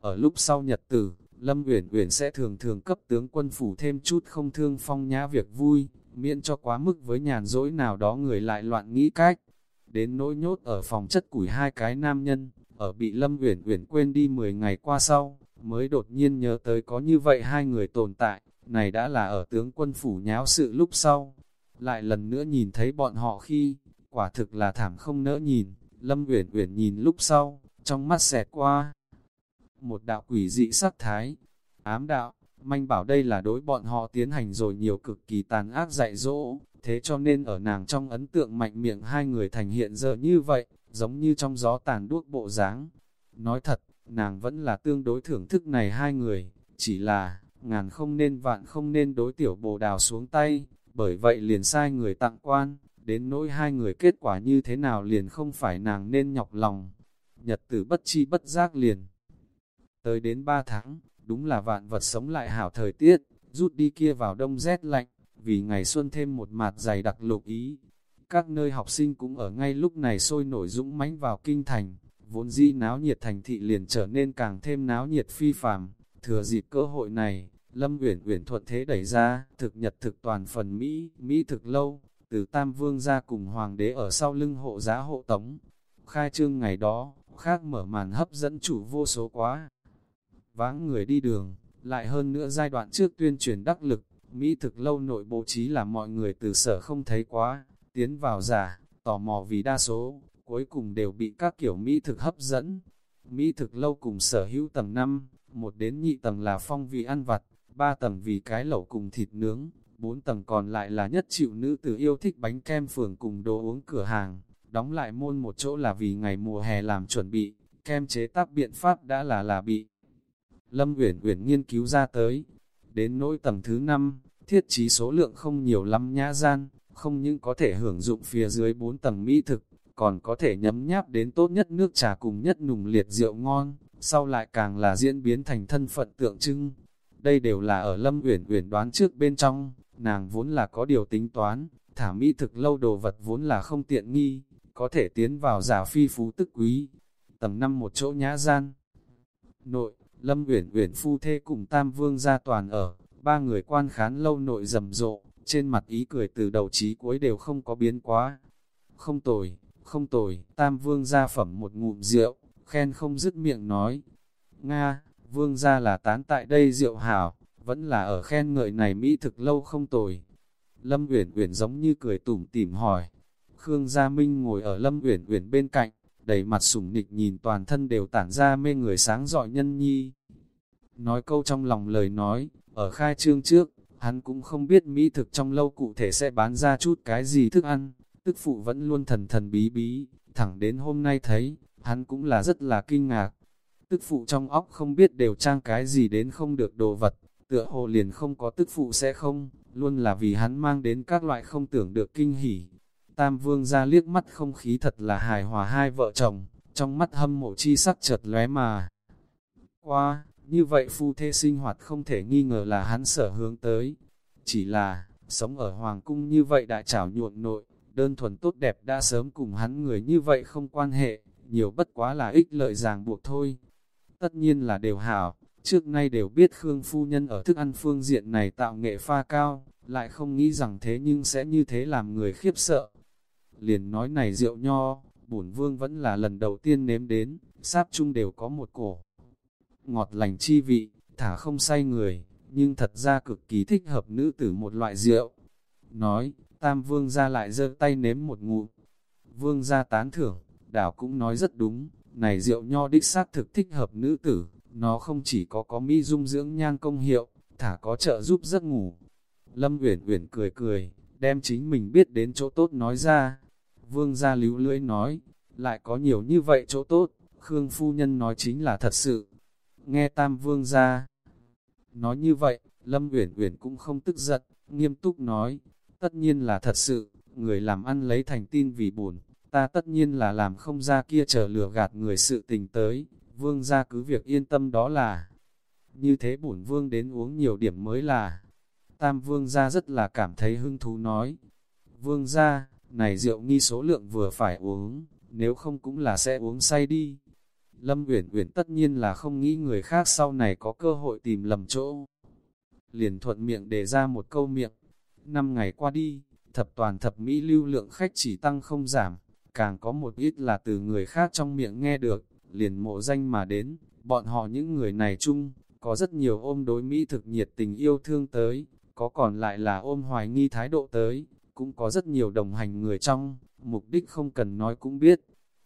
Ở lúc sau nhật tử, Lâm Uyển Uyển sẽ thường thường cấp tướng quân phủ thêm chút không thương phong nhã việc vui, miễn cho quá mức với nhàn dỗi nào đó người lại loạn nghĩ cách. Đến nỗi nhốt ở phòng chất củi hai cái nam nhân, ở bị Lâm Uyển Uyển quên đi 10 ngày qua sau, mới đột nhiên nhớ tới có như vậy hai người tồn tại, này đã là ở tướng quân phủ nháo sự lúc sau. Lại lần nữa nhìn thấy bọn họ khi, quả thực là thảm không nỡ nhìn, Lâm Uyển Uyển nhìn lúc sau, trong mắt xẹt qua. Một đạo quỷ dị sắc thái, ám đạo, manh bảo đây là đối bọn họ tiến hành rồi nhiều cực kỳ tàn ác dạy dỗ, thế cho nên ở nàng trong ấn tượng mạnh miệng hai người thành hiện giờ như vậy, giống như trong gió tàn đuốc bộ dáng. Nói thật, nàng vẫn là tương đối thưởng thức này hai người, chỉ là, ngàn không nên vạn không nên đối tiểu bồ đào xuống tay, bởi vậy liền sai người tặng quan, đến nỗi hai người kết quả như thế nào liền không phải nàng nên nhọc lòng. Nhật tử bất chi bất giác liền. Tới đến ba tháng, đúng là vạn vật sống lại hảo thời tiết, rút đi kia vào đông rét lạnh, vì ngày xuân thêm một mạt dày đặc lục ý. Các nơi học sinh cũng ở ngay lúc này sôi nổi dũng mãnh vào kinh thành, vốn dĩ náo nhiệt thành thị liền trở nên càng thêm náo nhiệt phi phàm. Thừa dịp cơ hội này, Lâm Uyển Uyển thuận thế đẩy ra, thực nhật thực toàn phần Mỹ, Mỹ thực lâu, từ Tam Vương ra cùng Hoàng đế ở sau lưng hộ giá hộ tống. Khai trương ngày đó, khác mở màn hấp dẫn chủ vô số quá. Vãng người đi đường, lại hơn nữa giai đoạn trước tuyên truyền đắc lực, Mỹ thực lâu nội bố trí là mọi người từ sở không thấy quá, tiến vào giả, tò mò vì đa số, cuối cùng đều bị các kiểu Mỹ thực hấp dẫn. Mỹ thực lâu cùng sở hữu tầng 5, một đến nhị tầng là phong vị ăn vặt, ba tầng vì cái lẩu cùng thịt nướng, bốn tầng còn lại là nhất chịu nữ tử yêu thích bánh kem phường cùng đồ uống cửa hàng, đóng lại môn một chỗ là vì ngày mùa hè làm chuẩn bị, kem chế tác biện pháp đã là là bị. Lâm Uyển Uyển nghiên cứu ra tới, đến nỗi tầng thứ 5, thiết trí số lượng không nhiều lắm nhã gian, không những có thể hưởng dụng phía dưới 4 tầng mỹ thực, còn có thể nhấm nháp đến tốt nhất nước trà cùng nhất nùng liệt rượu ngon, sau lại càng là diễn biến thành thân phận tượng trưng. Đây đều là ở Lâm Uyển Uyển đoán trước bên trong, nàng vốn là có điều tính toán, thả mỹ thực lâu đồ vật vốn là không tiện nghi, có thể tiến vào giả phi phú tức quý. Tầng năm một chỗ nhã gian. Nội, Lâm Uyển Uyển phu thê cùng Tam Vương gia toàn ở, ba người quan khán lâu nội rầm rộ, trên mặt ý cười từ đầu chí cuối đều không có biến quá. Không tồi, không tồi, Tam Vương gia phẩm một ngụm rượu, khen không dứt miệng nói. Nga, Vương gia là tán tại đây rượu hảo, vẫn là ở khen ngợi này mỹ thực lâu không tồi. Lâm Uyển Uyển giống như cười tủm tỉm hỏi. Khương Gia Minh ngồi ở Lâm Uyển Uyển bên cạnh, đầy mặt sủng nịch nhìn toàn thân đều tản ra mê người sáng dọi nhân nhi. Nói câu trong lòng lời nói, ở khai trương trước, hắn cũng không biết mỹ thực trong lâu cụ thể sẽ bán ra chút cái gì thức ăn, tức phụ vẫn luôn thần thần bí bí, thẳng đến hôm nay thấy, hắn cũng là rất là kinh ngạc. Tức phụ trong óc không biết đều trang cái gì đến không được đồ vật, tựa hồ liền không có tức phụ sẽ không, luôn là vì hắn mang đến các loại không tưởng được kinh hỉ. Tam vương ra liếc mắt không khí thật là hài hòa hai vợ chồng, trong mắt hâm mộ chi sắc chợt lóe mà. Qua, như vậy phu thê sinh hoạt không thể nghi ngờ là hắn sở hướng tới. Chỉ là, sống ở hoàng cung như vậy đại trảo nhuộn nội, đơn thuần tốt đẹp đã sớm cùng hắn người như vậy không quan hệ, nhiều bất quá là ích lợi ràng buộc thôi. Tất nhiên là đều hảo, trước nay đều biết Khương Phu Nhân ở thức ăn phương diện này tạo nghệ pha cao, lại không nghĩ rằng thế nhưng sẽ như thế làm người khiếp sợ. Liền nói này rượu nho, bổn vương vẫn là lần đầu tiên nếm đến, sáp chung đều có một cổ. Ngọt lành chi vị, thả không say người, nhưng thật ra cực kỳ thích hợp nữ tử một loại rượu. Nói, tam vương ra lại giơ tay nếm một ngụm. Vương ra tán thưởng, đảo cũng nói rất đúng, này rượu nho đích xác thực thích hợp nữ tử, nó không chỉ có có mỹ dung dưỡng nhan công hiệu, thả có trợ giúp giấc ngủ. Lâm Uyển Uyển cười cười, đem chính mình biết đến chỗ tốt nói ra. Vương gia líu lưỡi nói, lại có nhiều như vậy chỗ tốt, Khương phu nhân nói chính là thật sự. Nghe Tam Vương gia nói như vậy, Lâm Uyển Uyển cũng không tức giận, nghiêm túc nói, tất nhiên là thật sự, người làm ăn lấy thành tin vì buồn, ta tất nhiên là làm không ra kia chờ lừa gạt người sự tình tới, vương gia cứ việc yên tâm đó là, như thế bổn vương đến uống nhiều điểm mới là, tam vương gia rất là cảm thấy hứng thú nói, vương gia, này rượu nghi số lượng vừa phải uống, nếu không cũng là sẽ uống say đi. Lâm Uyển Uyển tất nhiên là không nghĩ người khác sau này có cơ hội tìm lầm chỗ. Liền thuận miệng đề ra một câu miệng. Năm ngày qua đi, thập toàn thập mỹ lưu lượng khách chỉ tăng không giảm, càng có một ít là từ người khác trong miệng nghe được, liền mộ danh mà đến, bọn họ những người này chung, có rất nhiều ôm đối Mỹ thực nhiệt tình yêu thương tới, có còn lại là ôm hoài nghi thái độ tới, cũng có rất nhiều đồng hành người trong, mục đích không cần nói cũng biết.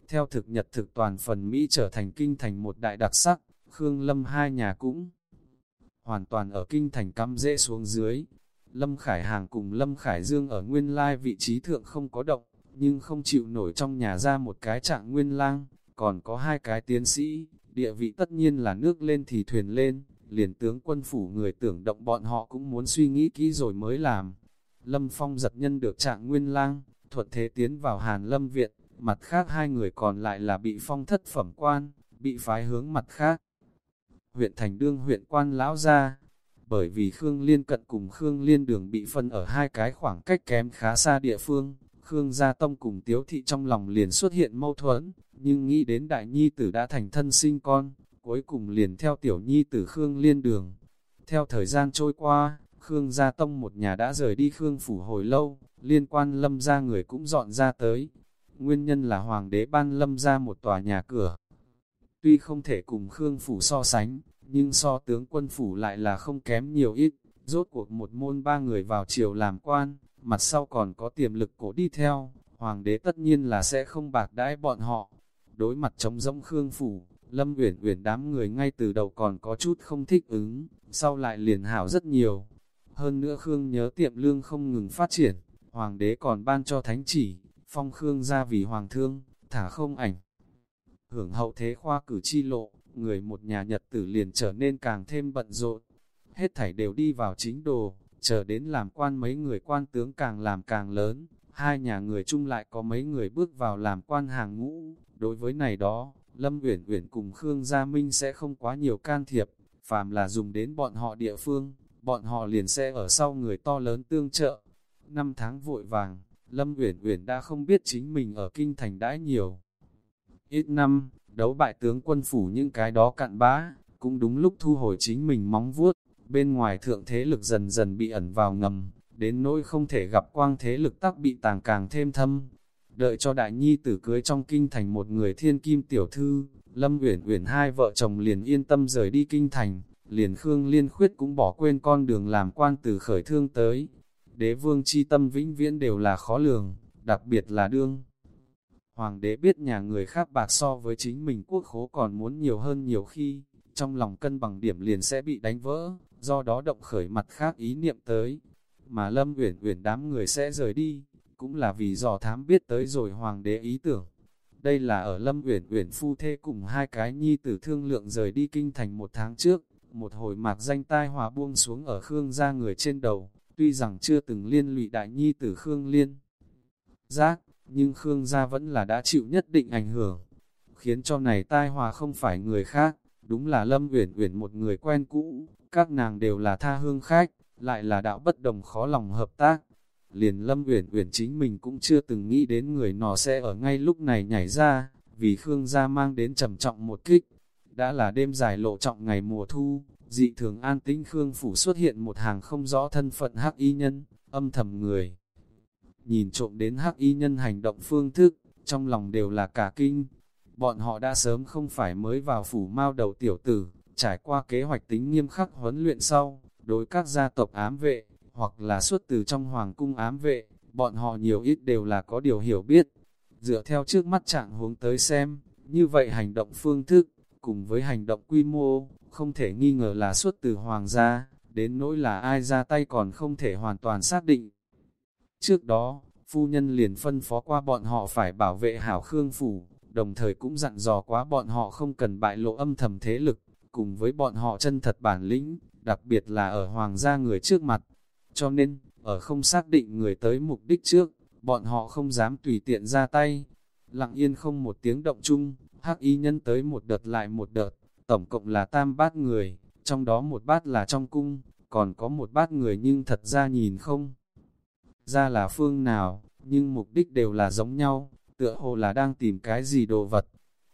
Theo thực nhật thực toàn phần Mỹ trở thành kinh thành một đại đặc sắc, Khương Lâm hai nhà cũng hoàn toàn ở kinh thành cắm dễ xuống dưới. Lâm Khải Hàng cùng Lâm Khải Dương ở nguyên lai vị trí thượng không có động, nhưng không chịu nổi trong nhà ra một cái trạng nguyên lang, còn có hai cái tiến sĩ, địa vị tất nhiên là nước lên thì thuyền lên, liền tướng quân phủ người tưởng động bọn họ cũng muốn suy nghĩ kỹ rồi mới làm. Lâm Phong giật nhân được trạng nguyên lang, thuận thế tiến vào Hàn Lâm Viện, mặt khác hai người còn lại là bị phong thất phẩm quan, bị phái hướng mặt khác. Huyện Thành Đương huyện quan lão ra, bởi vì Khương Liên cận cùng Khương Liên đường bị phân ở hai cái khoảng cách kém khá xa địa phương, Khương Gia Tông cùng Tiếu Thị trong lòng liền xuất hiện mâu thuẫn, nhưng nghĩ đến Đại Nhi Tử đã thành thân sinh con, cuối cùng liền theo Tiểu Nhi Tử Khương Liên đường. Theo thời gian trôi qua, Khương Gia Tông một nhà đã rời đi Khương Phủ hồi lâu, liên quan lâm gia người cũng dọn ra tới. Nguyên nhân là Hoàng đế ban lâm ra một tòa nhà cửa. Tuy không thể cùng Khương Phủ so sánh, nhưng so tướng quân Phủ lại là không kém nhiều ít. Rốt cuộc một môn ba người vào triều làm quan, mặt sau còn có tiềm lực cổ đi theo, Hoàng đế tất nhiên là sẽ không bạc đãi bọn họ. Đối mặt chống rỗng Khương Phủ, Lâm Uyển Uyển đám người ngay từ đầu còn có chút không thích ứng, sau lại liền hảo rất nhiều. Hơn nữa Khương nhớ tiệm lương không ngừng phát triển, hoàng đế còn ban cho thánh chỉ, phong Khương ra vì hoàng thương, thả không ảnh. Hưởng hậu thế khoa cử chi lộ, người một nhà nhật tử liền trở nên càng thêm bận rộn. Hết thảy đều đi vào chính đồ, chờ đến làm quan mấy người quan tướng càng làm càng lớn, hai nhà người chung lại có mấy người bước vào làm quan hàng ngũ. Đối với này đó, Lâm Uyển Uyển cùng Khương Gia Minh sẽ không quá nhiều can thiệp, phàm là dùng đến bọn họ địa phương, bọn họ liền sẽ ở sau người to lớn tương trợ. Năm tháng vội vàng, Lâm Uyển Uyển đã không biết chính mình ở kinh thành đãi nhiều. Ít năm, đấu bại tướng quân phủ những cái đó cặn bã, cũng đúng lúc thu hồi chính mình móng vuốt, bên ngoài thượng thế lực dần dần bị ẩn vào ngầm, đến nỗi không thể gặp quang thế lực tắc bị tàng càng thêm thâm. Đợi cho đại nhi tử cưới trong kinh thành một người thiên kim tiểu thư, Lâm Uyển Uyển hai vợ chồng liền yên tâm rời đi kinh thành, liền Khương Liên Khuyết cũng bỏ quên con đường làm quan từ khởi thương tới. Đế vương chi tâm vĩnh viễn đều là khó lường, đặc biệt là đương. Hoàng đế biết nhà người khác bạc so với chính mình quốc khố còn muốn nhiều hơn nhiều khi, trong lòng cân bằng điểm liền sẽ bị đánh vỡ, do đó động khởi mặt khác ý niệm tới. Mà Lâm Uyển Uyển đám người sẽ rời đi, cũng là vì dò thám biết tới rồi hoàng đế ý tưởng. Đây là ở Lâm Uyển Uyển phu thê cùng hai cái nhi tử thương lượng rời đi kinh thành một tháng trước, một hồi mạc danh tai hòa buông xuống ở Khương gia người trên đầu, tuy rằng chưa từng liên lụy đại nhi tử Khương liên. Giác, nhưng Khương gia vẫn là đã chịu nhất định ảnh hưởng, khiến cho này tai hòa không phải người khác, đúng là Lâm Uyển Uyển một người quen cũ, các nàng đều là tha hương khách, lại là đạo bất đồng khó lòng hợp tác. Liền Lâm Uyển Uyển chính mình cũng chưa từng nghĩ đến người nọ sẽ ở ngay lúc này nhảy ra, vì Khương gia mang đến trầm trọng một kích, đã là đêm dài lộ trọng ngày mùa thu, dị thường an tĩnh Khương Phủ xuất hiện một hàng không rõ thân phận hắc y nhân, âm thầm người. Nhìn trộm đến hắc y nhân hành động phương thức, trong lòng đều là cả kinh. Bọn họ đã sớm không phải mới vào phủ mao đầu tiểu tử, trải qua kế hoạch tính nghiêm khắc huấn luyện sau, đối các gia tộc ám vệ, hoặc là xuất từ trong hoàng cung ám vệ, bọn họ nhiều ít đều là có điều hiểu biết. Dựa theo trước mắt trạng huống tới xem, như vậy hành động phương thức, cùng với hành động quy mô, không thể nghi ngờ là xuất từ hoàng gia, đến nỗi là ai ra tay còn không thể hoàn toàn xác định. Trước đó, phu nhân liền phân phó qua bọn họ phải bảo vệ hảo khương phủ, đồng thời cũng dặn dò quá bọn họ không cần bại lộ âm thầm thế lực, cùng với bọn họ chân thật bản lĩnh, đặc biệt là ở hoàng gia người trước mặt. Cho nên, ở không xác định người tới mục đích trước, bọn họ không dám tùy tiện ra tay. Lặng yên không một tiếng động chung, hắc y nhân tới một đợt lại một đợt, tổng cộng là tam bát người, trong đó một bát là trong cung, còn có một bát người nhưng thật ra nhìn không. Ra là phương nào, nhưng mục đích đều là giống nhau, tựa hồ là đang tìm cái gì đồ vật.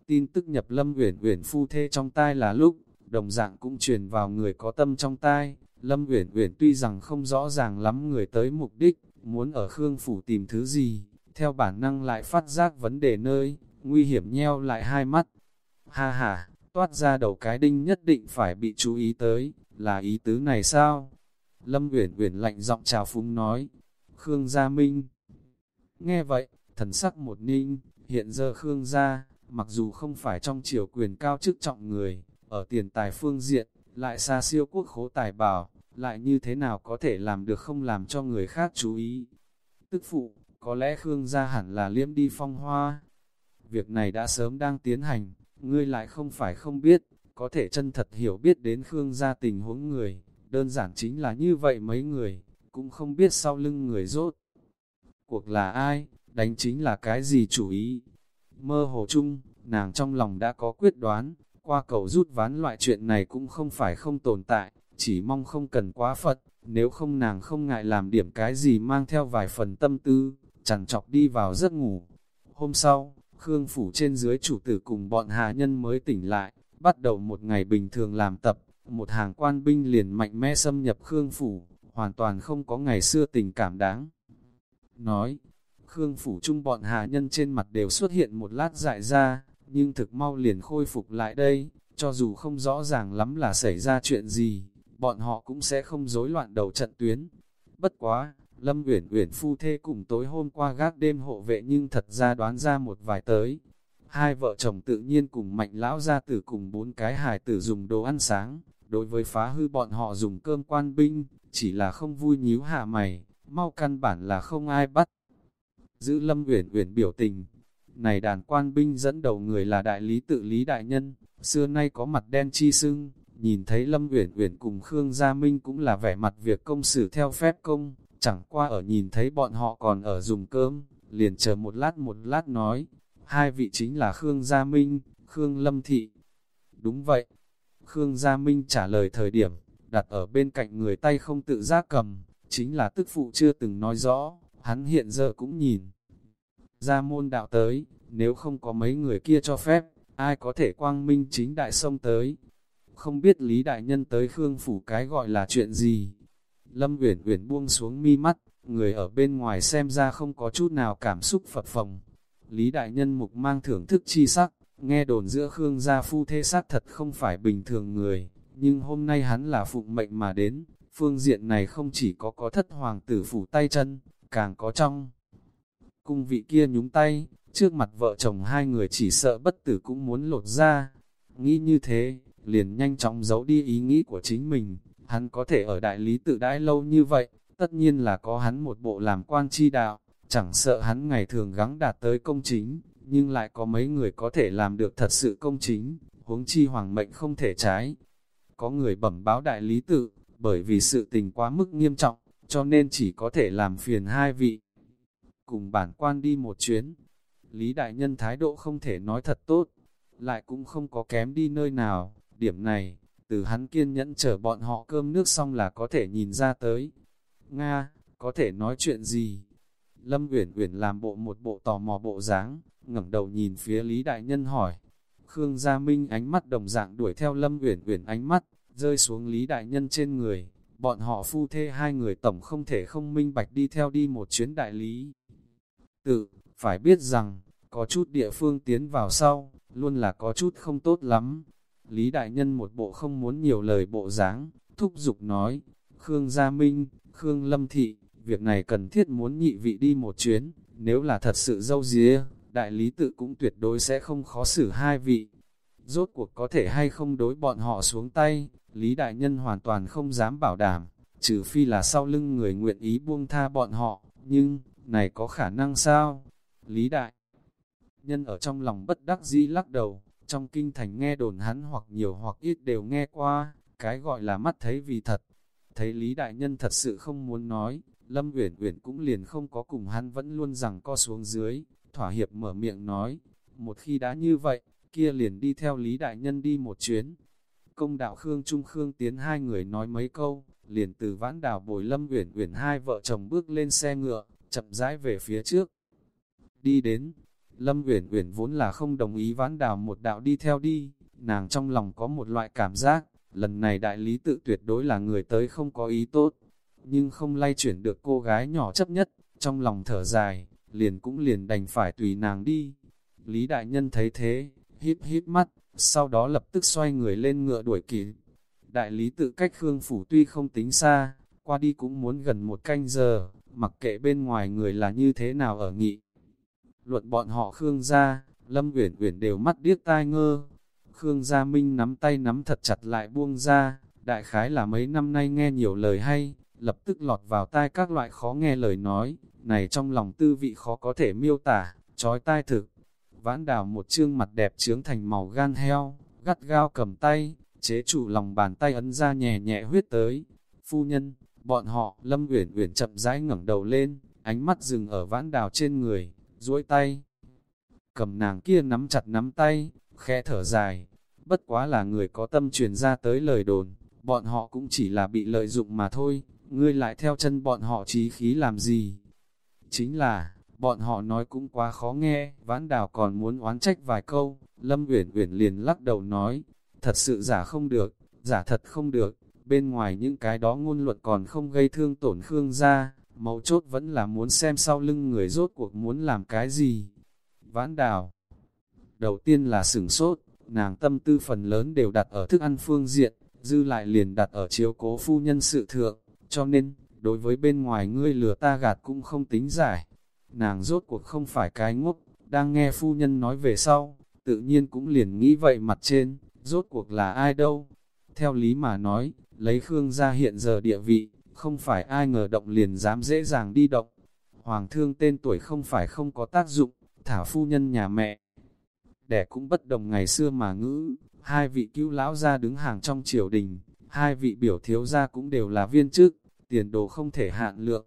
tin tức nhập Lâm Uyển Uyển phu thê trong tai là lúc, đồng dạng cũng truyền vào người có tâm trong tai. Lâm Uyển Uyển tuy rằng không rõ ràng lắm người tới mục đích, muốn ở Khương phủ tìm thứ gì, theo bản năng lại phát giác vấn đề nơi, nguy hiểm nheo lại hai mắt. Ha ha, toát ra đầu cái đinh nhất định phải bị chú ý tới, là ý tứ này sao? Lâm Uyển Uyển lạnh giọng chào phúng nói. Khương Gia Minh. Nghe vậy, thần sắc một ninh, hiện giờ Khương Gia, mặc dù không phải trong triều quyền cao chức trọng người, ở tiền tài phương diện, lại xa siêu quốc khố tài bảo, lại như thế nào có thể làm được không làm cho người khác chú ý. Tức phụ, có lẽ Khương gia hẳn là liếm đi phong hoa. Việc này đã sớm đang tiến hành, ngươi lại không phải không biết, có thể chân thật hiểu biết đến Khương gia tình huống người, đơn giản chính là như vậy mấy người, cũng không biết sau lưng người rốt. Cuộc là ai, đánh chính là cái gì chủ ý. Mơ hồ chung, nàng trong lòng đã có quyết đoán, qua cầu rút ván loại chuyện này cũng không phải không tồn tại, chỉ mong không cần quá Phật, nếu không nàng không ngại làm điểm cái gì mang theo vài phần tâm tư, chẳng chọc đi vào giấc ngủ. Hôm sau, Khương Phủ trên dưới chủ tử cùng bọn hạ nhân mới tỉnh lại, bắt đầu một ngày bình thường làm tập, một hàng quan binh liền mạnh mẽ xâm nhập Khương Phủ, hoàn toàn không có ngày xưa tình cảm đáng. Nói, Khương Phủ chung bọn hạ nhân trên mặt đều xuất hiện một lát dại ra, nhưng thực mau liền khôi phục lại đây, cho dù không rõ ràng lắm là xảy ra chuyện gì, bọn họ cũng sẽ không rối loạn đầu trận tuyến. Bất quá, Lâm Uyển Uyển phu thê cùng tối hôm qua gác đêm hộ vệ nhưng thật ra đoán ra một vài tới. Hai vợ chồng tự nhiên cùng mạnh lão gia tử cùng bốn cái hài tử dùng đồ ăn sáng, đối với phá hư bọn họ dùng cơm quan binh, chỉ là không vui nhíu hạ mày, mau căn bản là không ai bắt. Giữ Lâm Uyển Uyển biểu tình, này đàn quan binh dẫn đầu người là đại lý tự lý đại nhân, xưa nay có mặt đen chi sưng, nhìn thấy Lâm Uyển Uyển cùng Khương Gia Minh cũng là vẻ mặt việc công xử theo phép công, chẳng qua ở nhìn thấy bọn họ còn ở dùng cơm, liền chờ một lát một lát nói, hai vị chính là Khương Gia Minh, Khương Lâm Thị. Đúng vậy, Khương Gia Minh trả lời thời điểm, đặt ở bên cạnh người tay không tự giác cầm, chính là tức phụ chưa từng nói rõ, hắn hiện giờ cũng nhìn. Ra môn đạo tới, nếu không có mấy người kia cho phép, ai có thể quang minh chính đại sông tới. Không biết Lý Đại Nhân tới Khương Phủ cái gọi là chuyện gì. Lâm Uyển Uyển buông xuống mi mắt, người ở bên ngoài xem ra không có chút nào cảm xúc phật phồng. Lý Đại Nhân mục mang thưởng thức chi sắc, nghe đồn giữa Khương gia phu thê sắc thật không phải bình thường người, nhưng hôm nay hắn là phụng mệnh mà đến, phương diện này không chỉ có có thất hoàng tử phủ tay chân, càng có trong. Cung vị kia nhúng tay, trước mặt vợ chồng hai người chỉ sợ bất tử cũng muốn lột ra. Nghĩ như thế, liền nhanh chóng giấu đi ý nghĩ của chính mình, hắn có thể ở đại lý tự đãi lâu như vậy, tất nhiên là có hắn một bộ làm quan chi đạo, chẳng sợ hắn ngày thường gắng đạt tới công chính, nhưng lại có mấy người có thể làm được thật sự công chính, huống chi hoàng mệnh không thể trái. Có người bẩm báo đại lý tự, bởi vì sự tình quá mức nghiêm trọng, cho nên chỉ có thể làm phiền hai vị. Cùng bản quan đi một chuyến, Lý Đại Nhân thái độ không thể nói thật tốt, lại cũng không có kém đi nơi nào, điểm này, từ hắn kiên nhẫn chờ bọn họ cơm nước xong là có thể nhìn ra tới. Nga, có thể nói chuyện gì? Lâm Uyển Uyển làm bộ một bộ tò mò bộ dáng, ngẩng đầu nhìn phía Lý Đại Nhân hỏi. Khương Gia Minh ánh mắt đồng dạng đuổi theo Lâm Uyển Uyển ánh mắt, rơi xuống Lý Đại Nhân trên người. Bọn họ phu thê hai người tổng không thể không minh bạch đi theo đi một chuyến đại lý. Tự, phải biết rằng, có chút địa phương tiến vào sau, luôn là có chút không tốt lắm. Lý Đại Nhân một bộ không muốn nhiều lời bộ dáng, thúc giục nói, Khương Gia Minh, Khương Lâm Thị, việc này cần thiết muốn nhị vị đi một chuyến, nếu là thật sự dâu día, đại lý tự cũng tuyệt đối sẽ không khó xử hai vị. Rốt cuộc có thể hay không đối bọn họ xuống tay, Lý Đại Nhân hoàn toàn không dám bảo đảm, trừ phi là sau lưng người nguyện ý buông tha bọn họ, nhưng, này có khả năng sao? Lý Đại Nhân ở trong lòng bất đắc dĩ lắc đầu, trong kinh thành nghe đồn hắn hoặc nhiều hoặc ít đều nghe qua, cái gọi là mắt thấy vì thật. Thấy Lý Đại Nhân thật sự không muốn nói, Lâm Uyển Uyển cũng liền không có cùng hắn vẫn luôn rằng co xuống dưới, thỏa hiệp mở miệng nói, một khi đã như vậy, kia liền đi theo Lý Đại Nhân đi một chuyến. Công đạo Khương Trung Khương tiến hai người nói mấy câu, liền từ vãn đảo bồi Lâm Uyển Uyển hai vợ chồng bước lên xe ngựa, chậm rãi về phía trước. Đi đến, Lâm Uyển Uyển vốn là không đồng ý vãn đào một đạo đi theo đi, nàng trong lòng có một loại cảm giác, lần này đại lý tự tuyệt đối là người tới không có ý tốt, nhưng không lay chuyển được cô gái nhỏ chấp nhất, trong lòng thở dài, liền cũng liền đành phải tùy nàng đi. Lý đại nhân thấy thế, híp híp mắt, sau đó lập tức xoay người lên ngựa đuổi kịp. Đại lý tự cách Khương Phủ tuy không tính xa, qua đi cũng muốn gần một canh giờ, mặc kệ bên ngoài người là như thế nào ở nghị. Luận bọn họ Khương gia, Lâm Uyển Uyển đều mắt điếc tai ngơ. Khương Gia Minh nắm tay nắm thật chặt lại buông ra, đại khái là mấy năm nay nghe nhiều lời hay, lập tức lọt vào tai các loại khó nghe lời nói, này trong lòng tư vị khó có thể miêu tả, trói tai thực. Vãn đào một trương mặt đẹp trướng thành màu gan heo, gắt gao cầm tay, chế chủ lòng bàn tay ấn ra nhẹ nhẹ huyết tới. Phu nhân, bọn họ, Lâm Uyển Uyển chậm rãi ngẩng đầu lên, ánh mắt dừng ở vãn đào trên người, duỗi tay. Cầm nàng kia nắm chặt nắm tay, khẽ thở dài, bất quá là người có tâm truyền ra tới lời đồn, bọn họ cũng chỉ là bị lợi dụng mà thôi, ngươi lại theo chân bọn họ trí khí làm gì? Chính là, bọn họ nói cũng quá khó nghe, vãn đào còn muốn oán trách vài câu, Lâm Uyển Uyển liền lắc đầu nói, thật sự giả không được, giả thật không được, bên ngoài những cái đó ngôn luận còn không gây thương tổn Khương ra mấu chốt vẫn là muốn xem sau lưng người rốt cuộc muốn làm cái gì. Vãn đào, đầu tiên là sửng sốt, nàng tâm tư phần lớn đều đặt ở thức ăn phương diện, dư lại liền đặt ở chiếu cố phu nhân sự thượng, cho nên, đối với bên ngoài ngươi lừa ta gạt cũng không tính giải. Nàng rốt cuộc không phải cái ngốc, đang nghe phu nhân nói về sau, tự nhiên cũng liền nghĩ vậy mặt trên, rốt cuộc là ai đâu. Theo lý mà nói, lấy Khương ra hiện giờ địa vị, không phải ai ngờ động liền dám dễ dàng đi động. Hoàng thương tên tuổi không phải không có tác dụng, thảo phu nhân nhà mẹ. Đẻ cũng bất đồng ngày xưa mà ngữ, hai vị cứu lão ra đứng hàng trong triều đình, hai vị biểu thiếu gia cũng đều là viên chức, tiền đồ không thể hạn lượng.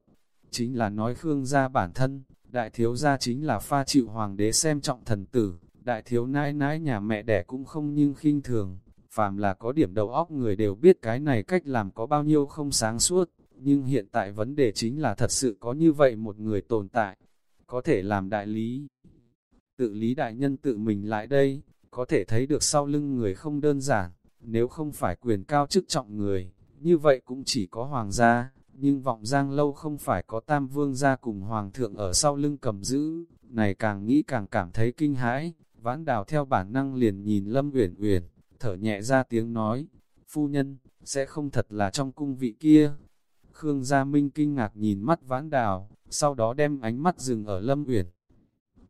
Chính là nói Khương gia bản thân, đại thiếu gia chính là pha chịu hoàng đế xem trọng thần tử, đại thiếu nãi nãi nhà mẹ đẻ cũng không nhưng khinh thường, phàm là có điểm đầu óc người đều biết cái này cách làm có bao nhiêu không sáng suốt, nhưng hiện tại vấn đề chính là thật sự có như vậy một người tồn tại, có thể làm đại lý. Tự lý đại nhân tự mình lại đây, có thể thấy được sau lưng người không đơn giản, nếu không phải quyền cao chức trọng người, như vậy cũng chỉ có hoàng gia, nhưng vọng giang lâu không phải có tam vương gia cùng hoàng thượng ở sau lưng cầm giữ, này càng nghĩ càng cảm thấy kinh hãi, vãn đào theo bản năng liền nhìn lâm uyển uyển, thở nhẹ ra tiếng nói, phu nhân, sẽ không thật là trong cung vị kia. Khương Gia Minh kinh ngạc nhìn mắt vãn đào, sau đó đem ánh mắt dừng ở lâm uyển.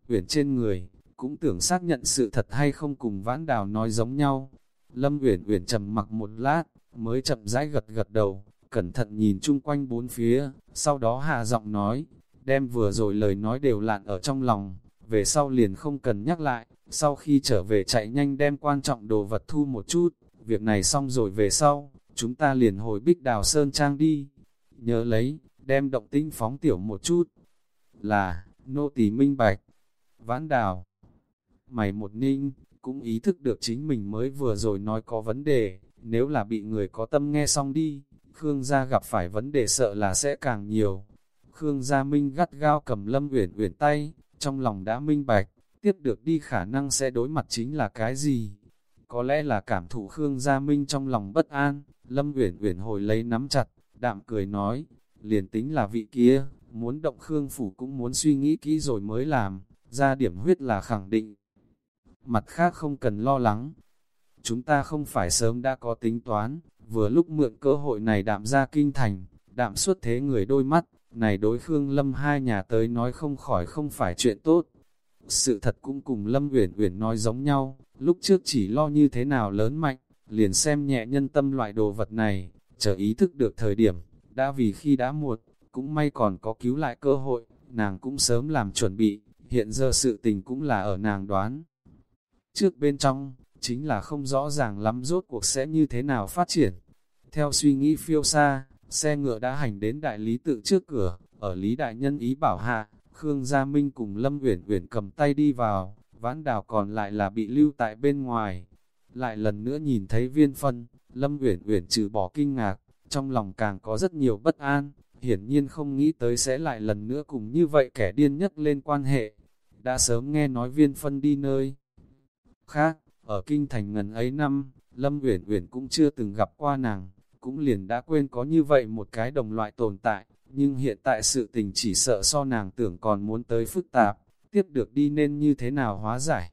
Uyển trên người, cũng tưởng xác nhận sự thật hay không cùng vãn đào nói giống nhau. Lâm uyển uyển trầm mặc một lát, mới chậm rãi gật gật đầu, cẩn thận nhìn chung quanh bốn phía, sau đó hạ giọng nói, đem vừa rồi lời nói đều lạn ở trong lòng, về sau liền không cần nhắc lại, sau khi trở về chạy nhanh đem quan trọng đồ vật thu một chút, việc này xong rồi về sau, chúng ta liền hồi bích đào sơn trang đi, nhớ lấy, đem động tinh phóng tiểu một chút, là, nô tỳ minh bạch, vãn đào, mày một ninh, cũng ý thức được chính mình mới vừa rồi nói có vấn đề, nếu là bị người có tâm nghe xong đi, Khương gia gặp phải vấn đề sợ là sẽ càng nhiều. Khương gia minh gắt gao cầm lâm uyển uyển tay, trong lòng đã minh bạch, tiếp được đi khả năng sẽ đối mặt chính là cái gì. Có lẽ là cảm thụ Khương gia minh trong lòng bất an, lâm uyển uyển hồi lấy nắm chặt, đạm cười nói, liền tính là vị kia, muốn động Khương phủ cũng muốn suy nghĩ kỹ rồi mới làm, ra điểm huyết là khẳng định. Mặt khác không cần lo lắng, chúng ta không phải sớm đã có tính toán, vừa lúc mượn cơ hội này đạm ra kinh thành, đạm xuất thế người đôi mắt, này đối Khương Lâm hai nhà tới nói không khỏi không phải chuyện tốt. Sự thật cũng cùng Lâm Uyển Uyển nói giống nhau, lúc trước chỉ lo như thế nào lớn mạnh, liền xem nhẹ nhân tâm loại đồ vật này, chờ ý thức được thời điểm, đã vì khi đã muộn, cũng may còn có cứu lại cơ hội, nàng cũng sớm làm chuẩn bị, hiện giờ sự tình cũng là ở nàng đoán. Trước bên trong, chính là không rõ ràng lắm rốt cuộc sẽ như thế nào phát triển. Theo suy nghĩ phiêu xa, xe ngựa đã hành đến đại lý tự trước cửa, ở lý đại nhân ý bảo hạ, Khương Gia Minh cùng Lâm Uyển Uyển cầm tay đi vào, vãn đào còn lại là bị lưu tại bên ngoài. Lại lần nữa nhìn thấy viên phân, Lâm Uyển Uyển trừ bỏ kinh ngạc, trong lòng càng có rất nhiều bất an, hiển nhiên không nghĩ tới sẽ lại lần nữa cùng như vậy kẻ điên nhất lên quan hệ. đã sớm nghe nói viên phân đi nơi. Khác, ở kinh thành ngần ấy năm, Lâm Uyển Uyển cũng chưa từng gặp qua nàng, cũng liền đã quên có như vậy một cái đồng loại tồn tại, nhưng hiện tại sự tình chỉ sợ so nàng tưởng còn muốn tới phức tạp, tiếp được đi nên như thế nào hóa giải.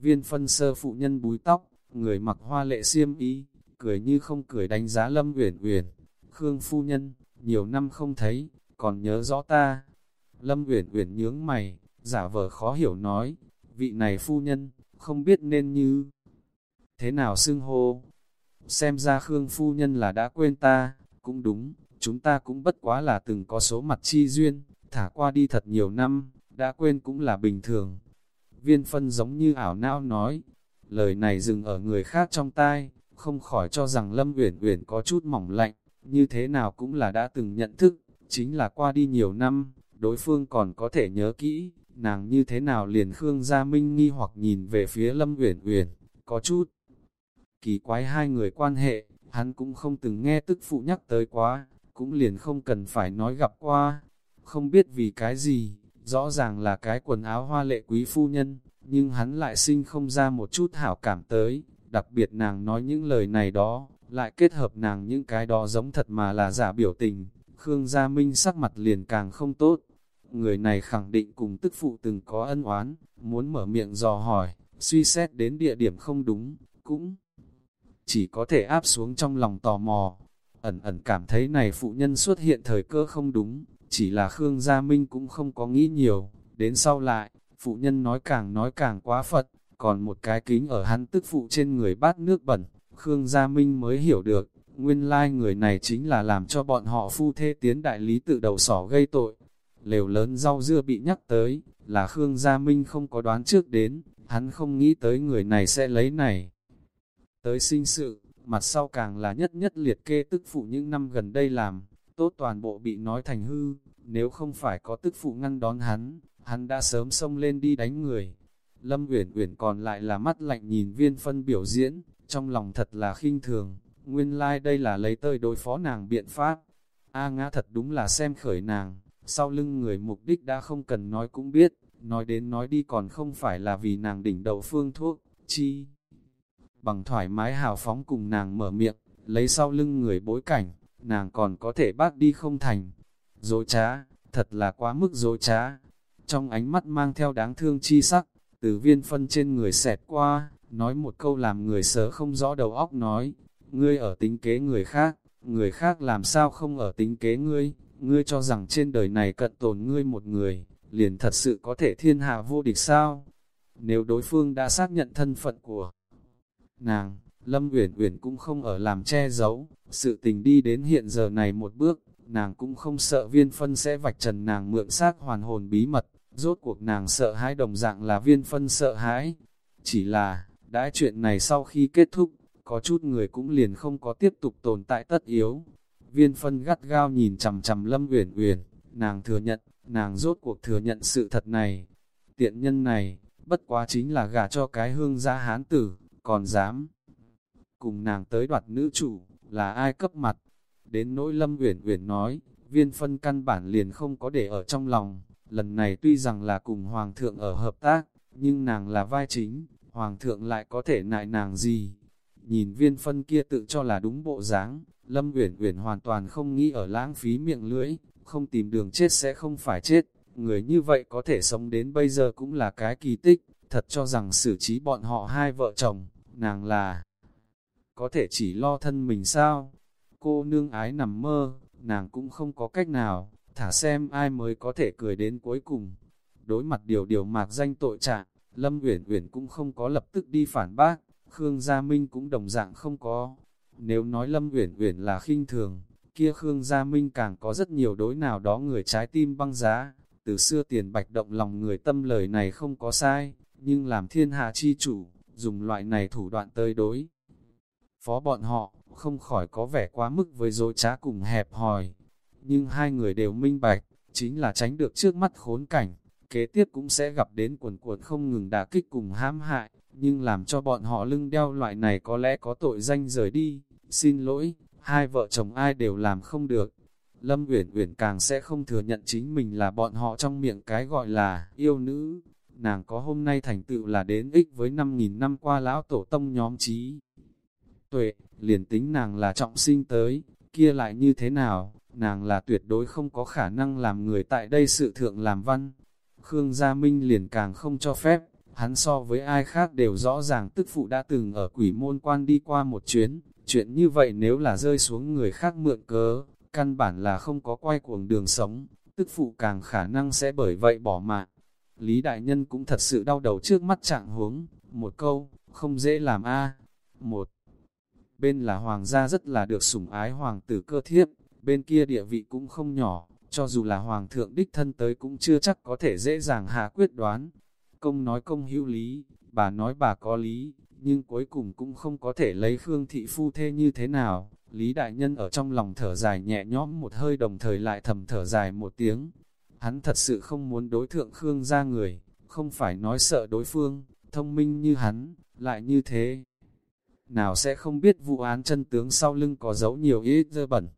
Viên phân sơ phụ nhân búi tóc, người mặc hoa lệ xiêm y, cười như không cười đánh giá Lâm Uyển Uyển. Khương phu nhân, nhiều năm không thấy, còn nhớ rõ ta. Lâm Uyển Uyển nhướng mày, giả vờ khó hiểu nói, vị này phu nhân, không biết nên như thế nào xưng hô. Xem ra Khương phu nhân là đã quên ta, cũng đúng, chúng ta cũng bất quá là từng có số mặt chi duyên, thả qua đi thật nhiều năm, đã quên cũng là bình thường. Viên phân giống như ảo não nói, lời này dừng ở người khác trong tai, không khỏi cho rằng Lâm Uyển Uyển có chút mỏng lạnh, như thế nào cũng là đã từng nhận thức, chính là qua đi nhiều năm, đối phương còn có thể nhớ kỹ, nàng như thế nào liền Khương Gia Minh nghi hoặc nhìn về phía Lâm Uyển Uyển, có chút kỳ quái hai người quan hệ, hắn cũng không từng nghe tức phụ nhắc tới quá, cũng liền không cần phải nói gặp qua, không biết vì cái gì, rõ ràng là cái quần áo hoa lệ quý phu nhân, nhưng hắn lại sinh không ra một chút hảo cảm tới, đặc biệt nàng nói những lời này đó, lại kết hợp nàng những cái đó giống thật mà là giả biểu tình, Khương Gia Minh sắc mặt liền càng không tốt. Người này khẳng định cùng tức phụ từng có ân oán, muốn mở miệng dò hỏi, suy xét đến địa điểm không đúng, cũng chỉ có thể áp xuống trong lòng tò mò. Ẩn ẩn cảm thấy này phụ nhân xuất hiện thời cơ không đúng, chỉ là Khương Gia Minh cũng không có nghĩ nhiều, đến sau lại, phụ nhân nói càng nói càng quá phật, còn một cái kính ở hắn tức phụ trên người bát nước bẩn, Khương Gia Minh mới hiểu được, nguyên lai like người này chính là làm cho bọn họ phu thê tiến đại lý tự đầu sỏ gây tội. Lều lớn rau dưa bị nhắc tới, là Khương Gia Minh không có đoán trước đến, hắn không nghĩ tới người này sẽ lấy này. Tới sinh sự, mặt sau càng là nhất nhất liệt kê tức phụ những năm gần đây làm, tốt toàn bộ bị nói thành hư, nếu không phải có tức phụ ngăn đón hắn, hắn đã sớm xông lên đi đánh người. Lâm Uyển Uyển còn lại là mắt lạnh nhìn viên phân biểu diễn, trong lòng thật là khinh thường, nguyên lai like đây là lấy tơi đối phó nàng biện pháp. A ngã thật đúng là xem khởi nàng, sau lưng người mục đích đã không cần nói cũng biết, nói đến nói đi còn không phải là vì nàng đỉnh đầu phương thuốc, chi. Bằng thoải mái hào phóng cùng nàng mở miệng, lấy sau lưng người bối cảnh, nàng còn có thể bác đi không thành. Dối trá, thật là quá mức dối trá. Trong ánh mắt mang theo đáng thương chi sắc, từ viên phân trên người xẹt qua, nói một câu làm người sớ không rõ đầu óc nói, ngươi ở tính kế người khác, người khác làm sao không ở tính kế ngươi, ngươi cho rằng trên đời này cận tồn ngươi một người, liền thật sự có thể thiên hạ vô địch sao? Nếu đối phương đã xác nhận thân phận của nàng, Lâm Uyển Uyển cũng không ở làm che giấu, sự tình đi đến hiện giờ này một bước, nàng cũng không sợ viên phân sẽ vạch trần nàng mượn xác hoàn hồn bí mật, rốt cuộc nàng sợ hãi đồng dạng là viên phân sợ hãi. Chỉ là, đã chuyện này sau khi kết thúc, có chút người cũng liền không có tiếp tục tồn tại tất yếu. Viên phân gắt gao nhìn chằm chằm Lâm Uyển Uyển, nàng thừa nhận, nàng rốt cuộc thừa nhận sự thật này. Tiện nhân này, bất quá chính là gả cho cái hương gia hán tử, còn dám cùng nàng tới đoạt nữ chủ, là ai cấp mặt. Đến nỗi Lâm Uyển Uyển nói, viên phân căn bản liền không có để ở trong lòng, lần này tuy rằng là cùng Hoàng thượng ở hợp tác, nhưng nàng là vai chính, Hoàng thượng lại có thể nại nàng gì. Nhìn viên phân kia tự cho là đúng bộ dáng, Lâm Uyển Uyển hoàn toàn không nghĩ ở lãng phí miệng lưỡi, không tìm đường chết sẽ không phải chết, người như vậy có thể sống đến bây giờ cũng là cái kỳ tích, thật cho rằng xử trí bọn họ hai vợ chồng, nàng là có thể chỉ lo thân mình sao? Cô nương ái nằm mơ, nàng cũng không có cách nào, thả xem ai mới có thể cười đến cuối cùng. Đối mặt điều điều mạc danh tội trạng, Lâm Uyển Uyển cũng không có lập tức đi phản bác, Khương Gia Minh cũng đồng dạng không có. Nếu nói Lâm Uyển Uyển là khinh thường, kia Khương Gia Minh càng có rất nhiều đối nào đó người trái tim băng giá. Từ xưa tiền bạch động lòng người tâm lời này không có sai, nhưng làm thiên hạ chi chủ, dùng loại này thủ đoạn tới đối. Phó bọn họ, không khỏi có vẻ quá mức với dối trá cùng hẹp hòi. Nhưng hai người đều minh bạch, chính là tránh được trước mắt khốn cảnh, kế tiếp cũng sẽ gặp đến quần cuộn không ngừng đả kích cùng hãm hại, nhưng làm cho bọn họ lưng đeo loại này có lẽ có tội danh rời đi. Xin lỗi, hai vợ chồng ai đều làm không được. Lâm Uyển Uyển càng sẽ không thừa nhận chính mình là bọn họ trong miệng cái gọi là yêu nữ. nàng có hôm nay thành tựu là đến ích với 5.000 năm qua lão tổ tông nhóm trí. Tuệ, liền tính nàng là trọng sinh tới, kia lại như thế nào, nàng là tuyệt đối không có khả năng làm người tại đây sự thượng làm văn. Khương Gia Minh liền càng không cho phép, hắn so với ai khác đều rõ ràng tức phụ đã từng ở quỷ môn quan đi qua một chuyến, chuyện như vậy nếu là rơi xuống người khác mượn cớ, căn bản là không có quay cuồng đường sống, tức phụ càng khả năng sẽ bởi vậy bỏ mạng. Lý Đại Nhân cũng thật sự đau đầu trước mắt trạng huống, một câu, không dễ làm a Một, bên là hoàng gia rất là được sủng ái hoàng tử cơ thiếp, bên kia địa vị cũng không nhỏ, cho dù là hoàng thượng đích thân tới cũng chưa chắc có thể dễ dàng hạ quyết đoán. Công nói công hữu lý, bà nói bà có lý, nhưng cuối cùng cũng không có thể lấy Khương thị phu thê như thế nào. Lý Đại Nhân ở trong lòng thở dài nhẹ nhõm một hơi đồng thời lại thầm thở dài một tiếng. Hắn thật sự không muốn đối thượng Khương ra người, không phải nói sợ đối phương, thông minh như hắn, lại như thế. Nào sẽ không biết vụ án chân tướng sau lưng có dấu nhiều ít dơ bẩn.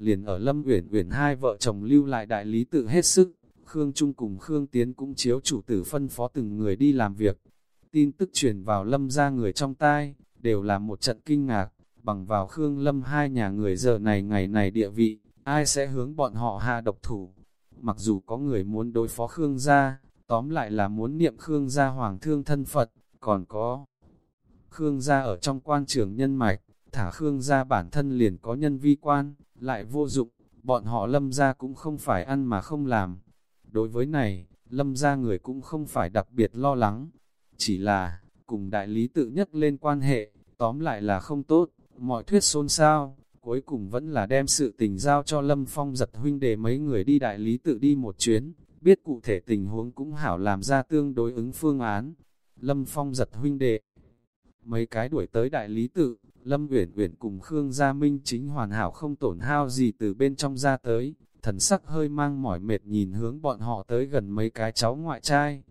Liền ở Lâm Uyển Uyển hai vợ chồng lưu lại đại lý tự hết sức, Khương Trung cùng Khương Tiến cũng chiếu chủ tử phân phó từng người đi làm việc. Tin tức truyền vào Lâm ra người trong tai, đều là một trận kinh ngạc, bằng vào Khương Lâm hai nhà người giờ này ngày này địa vị, ai sẽ hướng bọn họ hạ độc thủ. Mặc dù có người muốn đối phó Khương gia, tóm lại là muốn niệm Khương gia hoàng thương thân Phật, còn có Khương gia ở trong quan trường nhân mạch, thả Khương gia bản thân liền có nhân vi quan, lại vô dụng, bọn họ lâm gia cũng không phải ăn mà không làm. Đối với này, lâm gia người cũng không phải đặc biệt lo lắng, chỉ là, cùng đại lý tự nhất lên quan hệ, tóm lại là không tốt, mọi thuyết xôn xao, cuối cùng vẫn là đem sự tình giao cho Lâm Phong giật huynh để mấy người đi đại lý tự đi một chuyến, biết cụ thể tình huống cũng hảo làm ra tương đối ứng phương án. Lâm Phong giật huynh đệ, mấy cái đuổi tới đại lý tự, Lâm Uyển Uyển cùng Khương Gia Minh chính hoàn hảo không tổn hao gì từ bên trong ra tới, thần sắc hơi mang mỏi mệt nhìn hướng bọn họ tới gần mấy cái cháu ngoại trai.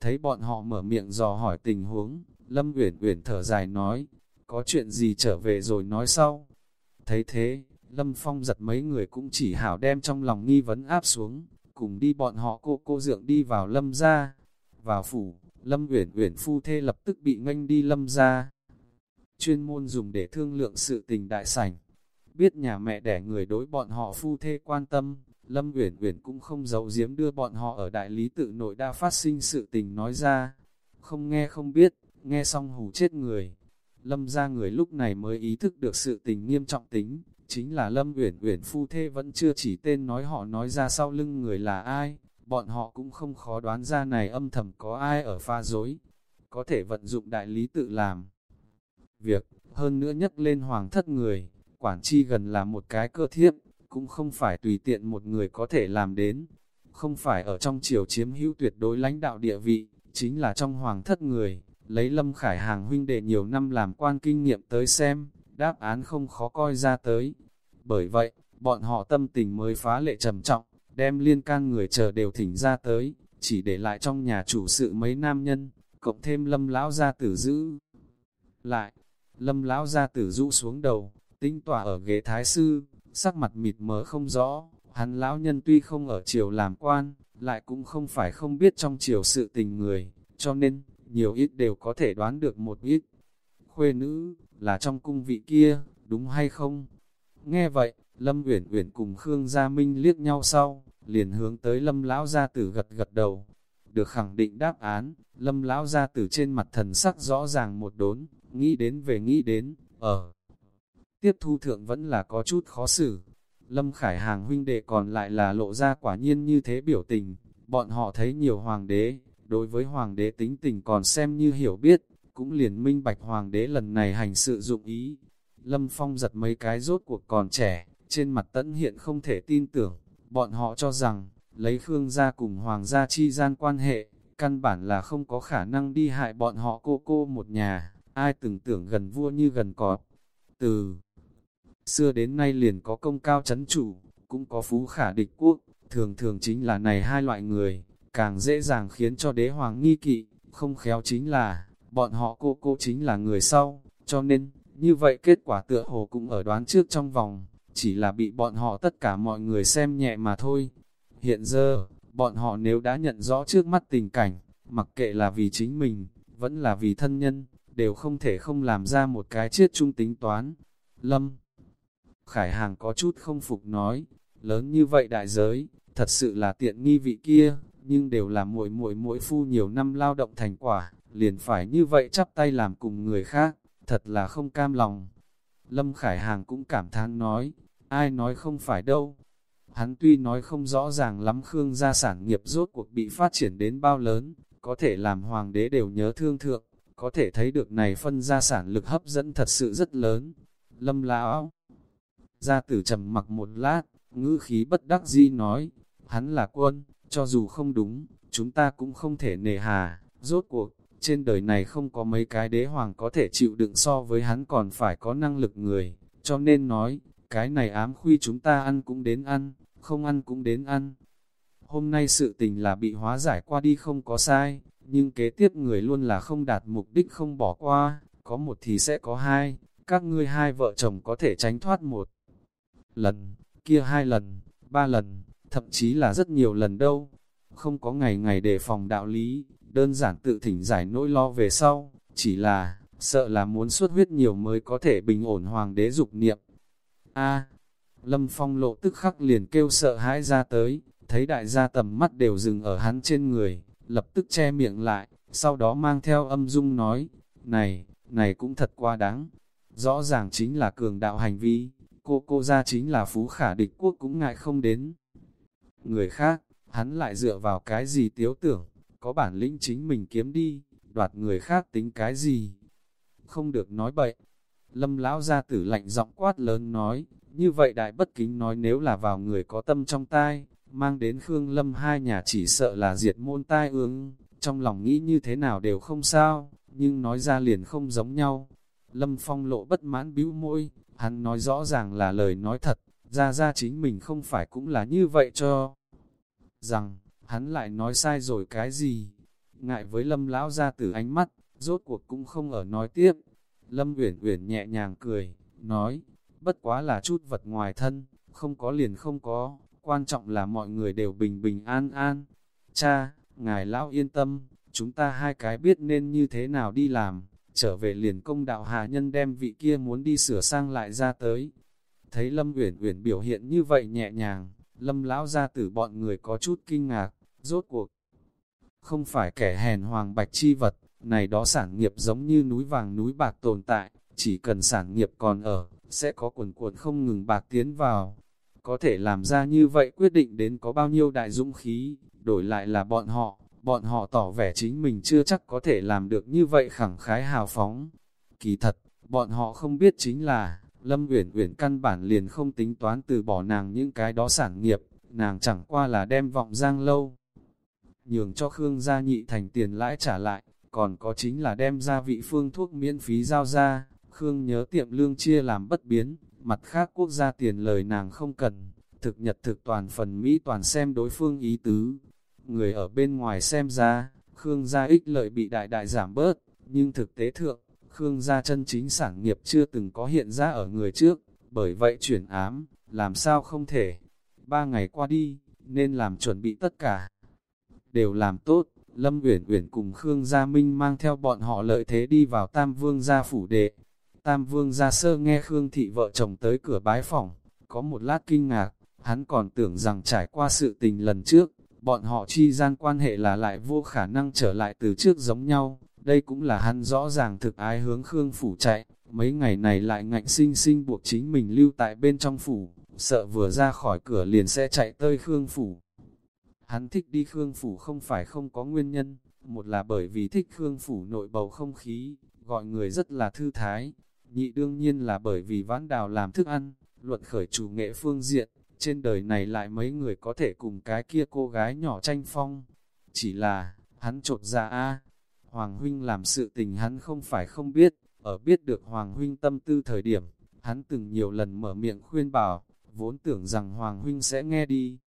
Thấy bọn họ mở miệng dò hỏi tình huống, Lâm Uyển Uyển thở dài nói, có chuyện gì trở về rồi nói sau. Thấy thế, Lâm Phong giật mấy người cũng chỉ hảo đem trong lòng nghi vấn áp xuống, cùng đi bọn họ cô cô dượng đi vào Lâm gia. Vào phủ, Lâm Uyển Uyển phu thê lập tức bị nghênh đi Lâm gia. Chuyên môn dùng để thương lượng sự tình đại sảnh. Biết nhà mẹ đẻ người đối bọn họ phu thê quan tâm, Lâm Uyển Uyển cũng không giấu giếm đưa bọn họ ở đại lý tự nội đa phát sinh sự tình nói ra. Không nghe không biết, nghe xong hù chết người. Lâm ra người lúc này mới ý thức được sự tình nghiêm trọng tính, chính là Lâm Uyển Uyển phu thê vẫn chưa chỉ tên nói họ nói ra sau lưng người là ai, bọn họ cũng không khó đoán ra này âm thầm có ai ở pha dối, có thể vận dụng đại lý tự làm. Việc, hơn nữa nhắc lên hoàng thất người, quản chi gần là một cái cơ thiếp, cũng không phải tùy tiện một người có thể làm đến, không phải ở trong triều chiếm hữu tuyệt đối lãnh đạo địa vị, chính là trong hoàng thất người, lấy Lâm Khải Hàng huynh đệ nhiều năm làm quan kinh nghiệm tới xem, đáp án không khó coi ra tới. Bởi vậy, bọn họ tâm tình mới phá lệ trầm trọng, đem liên can người chờ đều thỉnh ra tới, chỉ để lại trong nhà chủ sự mấy nam nhân, cộng thêm lâm lão gia tử giữ. Lại, lâm lão gia tử rũ xuống đầu, tinh tỏa ở ghế thái sư, sắc mặt mịt mờ không rõ, hắn lão nhân tuy không ở triều làm quan, lại cũng không phải không biết trong triều sự tình người, cho nên, nhiều ít đều có thể đoán được một ít. Khuê nữ, là trong cung vị kia, đúng hay không? Nghe vậy, Lâm Uyển Uyển cùng Khương Gia Minh liếc nhau sau, liền hướng tới Lâm lão gia tử gật gật đầu. Được khẳng định đáp án, Lâm lão gia tử trên mặt thần sắc rõ ràng một đốn, nghĩ đến về nghĩ đến, ở tiếp thu thượng vẫn là có chút khó xử. Lâm Khải Hàng huynh đệ còn lại là lộ ra quả nhiên như thế biểu tình, bọn họ thấy nhiều hoàng đế, đối với hoàng đế tính tình còn xem như hiểu biết, cũng liền minh bạch hoàng đế lần này hành sự dụng ý. Lâm Phong giật mấy cái rốt cuộc còn trẻ, trên mặt tẫn hiện không thể tin tưởng, bọn họ cho rằng, lấy Khương gia cùng hoàng gia chi gian quan hệ, căn bản là không có khả năng đi hại bọn họ cô cô một nhà, ai từng tưởng gần vua như gần cọp. Từ xưa đến nay liền có công cao chấn chủ, cũng có phú khả địch quốc, thường thường chính là này hai loại người, càng dễ dàng khiến cho đế hoàng nghi kỵ, không khéo chính là, bọn họ cô cô chính là người sau, cho nên, như vậy kết quả tựa hồ cũng ở đoán trước trong vòng, chỉ là bị bọn họ tất cả mọi người xem nhẹ mà thôi. Hiện giờ, bọn họ nếu đã nhận rõ trước mắt tình cảnh, mặc kệ là vì chính mình, vẫn là vì thân nhân, đều không thể không làm ra một cái chết chung tính toán. Lâm Khải Hàng có chút không phục nói, lớn như vậy đại giới, thật sự là tiện nghi vị kia, nhưng đều là muội muội mỗi phu nhiều năm lao động thành quả, liền phải như vậy chắp tay làm cùng người khác, thật là không cam lòng. Lâm Khải Hàng cũng cảm thán nói, ai nói không phải đâu. Hắn tuy nói không rõ ràng lắm Khương gia sản nghiệp rốt cuộc bị phát triển đến bao lớn, có thể làm hoàng đế đều nhớ thương thượng, có thể thấy được này phân gia sản lực hấp dẫn thật sự rất lớn. Lâm lão gia tử trầm mặc một lát, ngữ khí bất đắc di nói, hắn là quân, cho dù không đúng, chúng ta cũng không thể nề hà, rốt cuộc, trên đời này không có mấy cái đế hoàng có thể chịu đựng so với hắn còn phải có năng lực người, cho nên nói, cái này ám khuy chúng ta ăn cũng đến ăn, không ăn cũng đến ăn. Hôm nay sự tình là bị hóa giải qua đi không có sai, nhưng kế tiếp người luôn là không đạt mục đích không bỏ qua, có một thì sẽ có hai, các ngươi hai vợ chồng có thể tránh thoát một lần, kia hai lần, ba lần, thậm chí là rất nhiều lần đâu. Không có ngày ngày đề phòng đạo lý, đơn giản tự thỉnh giải nỗi lo về sau, chỉ là, sợ là muốn xuất huyết nhiều mới có thể bình ổn hoàng đế dục niệm. A, Lâm Phong lộ tức khắc liền kêu sợ hãi ra tới, thấy đại gia tầm mắt đều dừng ở hắn trên người, lập tức che miệng lại, sau đó mang theo âm dung nói, này, này cũng thật quá đáng, rõ ràng chính là cường đạo hành vi, cô cô ra chính là phú khả địch quốc cũng ngại không đến. Người khác, hắn lại dựa vào cái gì tiếu tưởng, có bản lĩnh chính mình kiếm đi, đoạt người khác tính cái gì. Không được nói bậy. Lâm lão gia tử lạnh giọng quát lớn nói, như vậy đại bất kính nói nếu là vào người có tâm trong tai, mang đến Khương Lâm hai nhà chỉ sợ là diệt môn tai ương, trong lòng nghĩ như thế nào đều không sao, nhưng nói ra liền không giống nhau. Lâm Phong lộ bất mãn bĩu môi, hắn nói rõ ràng là lời nói thật, ra ra chính mình không phải cũng là như vậy cho. Rằng, hắn lại nói sai rồi cái gì? Ngại với lâm lão ra từ ánh mắt, rốt cuộc cũng không ở nói tiếp. Lâm uyển uyển nhẹ nhàng cười, nói, bất quá là chút vật ngoài thân, không có liền không có, quan trọng là mọi người đều bình bình an an. Cha, ngài lão yên tâm, chúng ta hai cái biết nên như thế nào đi làm, trở về liền công đạo hạ nhân đem vị kia muốn đi sửa sang lại ra tới. Thấy Lâm Uyển Uyển biểu hiện như vậy nhẹ nhàng, Lâm lão gia tử bọn người có chút kinh ngạc, rốt cuộc. Không phải kẻ hèn hoàng bạch chi vật, này đó sản nghiệp giống như núi vàng núi bạc tồn tại, chỉ cần sản nghiệp còn ở, sẽ có quần cuộn không ngừng bạc tiến vào. Có thể làm ra như vậy quyết định đến có bao nhiêu đại dũng khí, đổi lại là bọn họ, bọn họ tỏ vẻ chính mình chưa chắc có thể làm được như vậy khẳng khái hào phóng. Kỳ thật, bọn họ không biết chính là, Lâm Uyển Uyển căn bản liền không tính toán từ bỏ nàng những cái đó sản nghiệp, nàng chẳng qua là đem vọng giang lâu. Nhường cho Khương gia nhị thành tiền lãi trả lại, còn có chính là đem ra vị phương thuốc miễn phí giao ra, Khương nhớ tiệm lương chia làm bất biến, mặt khác quốc gia tiền lời nàng không cần, thực nhật thực toàn phần Mỹ toàn xem đối phương ý tứ. Người ở bên ngoài xem ra, Khương gia ích lợi bị đại đại giảm bớt, nhưng thực tế thượng, Khương gia chân chính sản nghiệp chưa từng có hiện ra ở người trước, bởi vậy chuyển ám, làm sao không thể. Ba ngày qua đi, nên làm chuẩn bị tất cả. Đều làm tốt, Lâm Uyển Uyển cùng Khương Gia Minh mang theo bọn họ lợi thế đi vào Tam Vương gia phủ đệ. Tam Vương ra sơ nghe Khương thị vợ chồng tới cửa bái phòng, có một lát kinh ngạc, hắn còn tưởng rằng trải qua sự tình lần trước, bọn họ chi gian quan hệ là lại vô khả năng trở lại từ trước giống nhau, đây cũng là hắn rõ ràng thực ái hướng Khương Phủ chạy, mấy ngày này lại ngạnh sinh sinh buộc chính mình lưu tại bên trong phủ, sợ vừa ra khỏi cửa liền sẽ chạy tới Khương Phủ. Hắn thích đi Khương Phủ không phải không có nguyên nhân, một là bởi vì thích Khương Phủ nội bầu không khí, gọi người rất là thư thái, nhị đương nhiên là bởi vì vãn đào làm thức ăn, luận khởi chủ nghệ phương diện, trên đời này lại mấy người có thể cùng cái kia cô gái nhỏ tranh phong. Chỉ là, hắn trột ra a Hoàng Huynh làm sự tình hắn không phải không biết, ở biết được Hoàng Huynh tâm tư thời điểm, hắn từng nhiều lần mở miệng khuyên bảo, vốn tưởng rằng Hoàng Huynh sẽ nghe đi.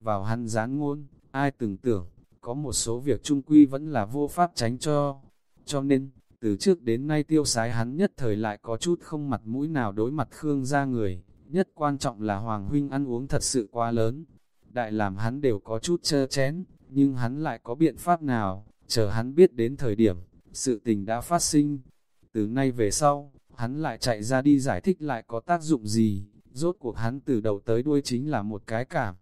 Vào hắn gián ngôn, ai từng tưởng, có một số việc trung quy vẫn là vô pháp tránh cho. Cho nên, từ trước đến nay tiêu sái hắn nhất thời lại có chút không mặt mũi nào đối mặt Khương ra người. Nhất quan trọng là Hoàng Huynh ăn uống thật sự quá lớn. Đại làm hắn đều có chút chơ chén, nhưng hắn lại có biện pháp nào, chờ hắn biết đến thời điểm, sự tình đã phát sinh. Từ nay về sau, hắn lại chạy ra đi giải thích lại có tác dụng gì, rốt cuộc hắn từ đầu tới đuôi chính là một cái cảm.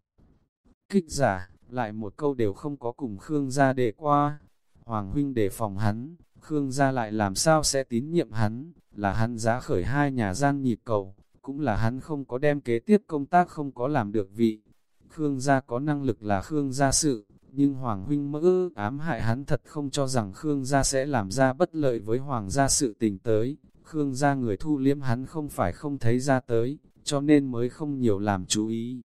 Kích giả, lại một câu đều không có cùng Khương gia để qua. Hoàng huynh đề phòng hắn, Khương gia lại làm sao sẽ tín nhiệm hắn, là hắn giá khởi hai nhà gian nhịp cầu, cũng là hắn không có đem kế tiếp công tác không có làm được vị. Khương gia có năng lực là Khương gia sự, nhưng Hoàng huynh mỡ ám hại hắn thật không cho rằng Khương gia sẽ làm ra bất lợi với Hoàng gia sự tình tới. Khương gia người thu liếm hắn không phải không thấy ra tới, cho nên mới không nhiều làm chú ý.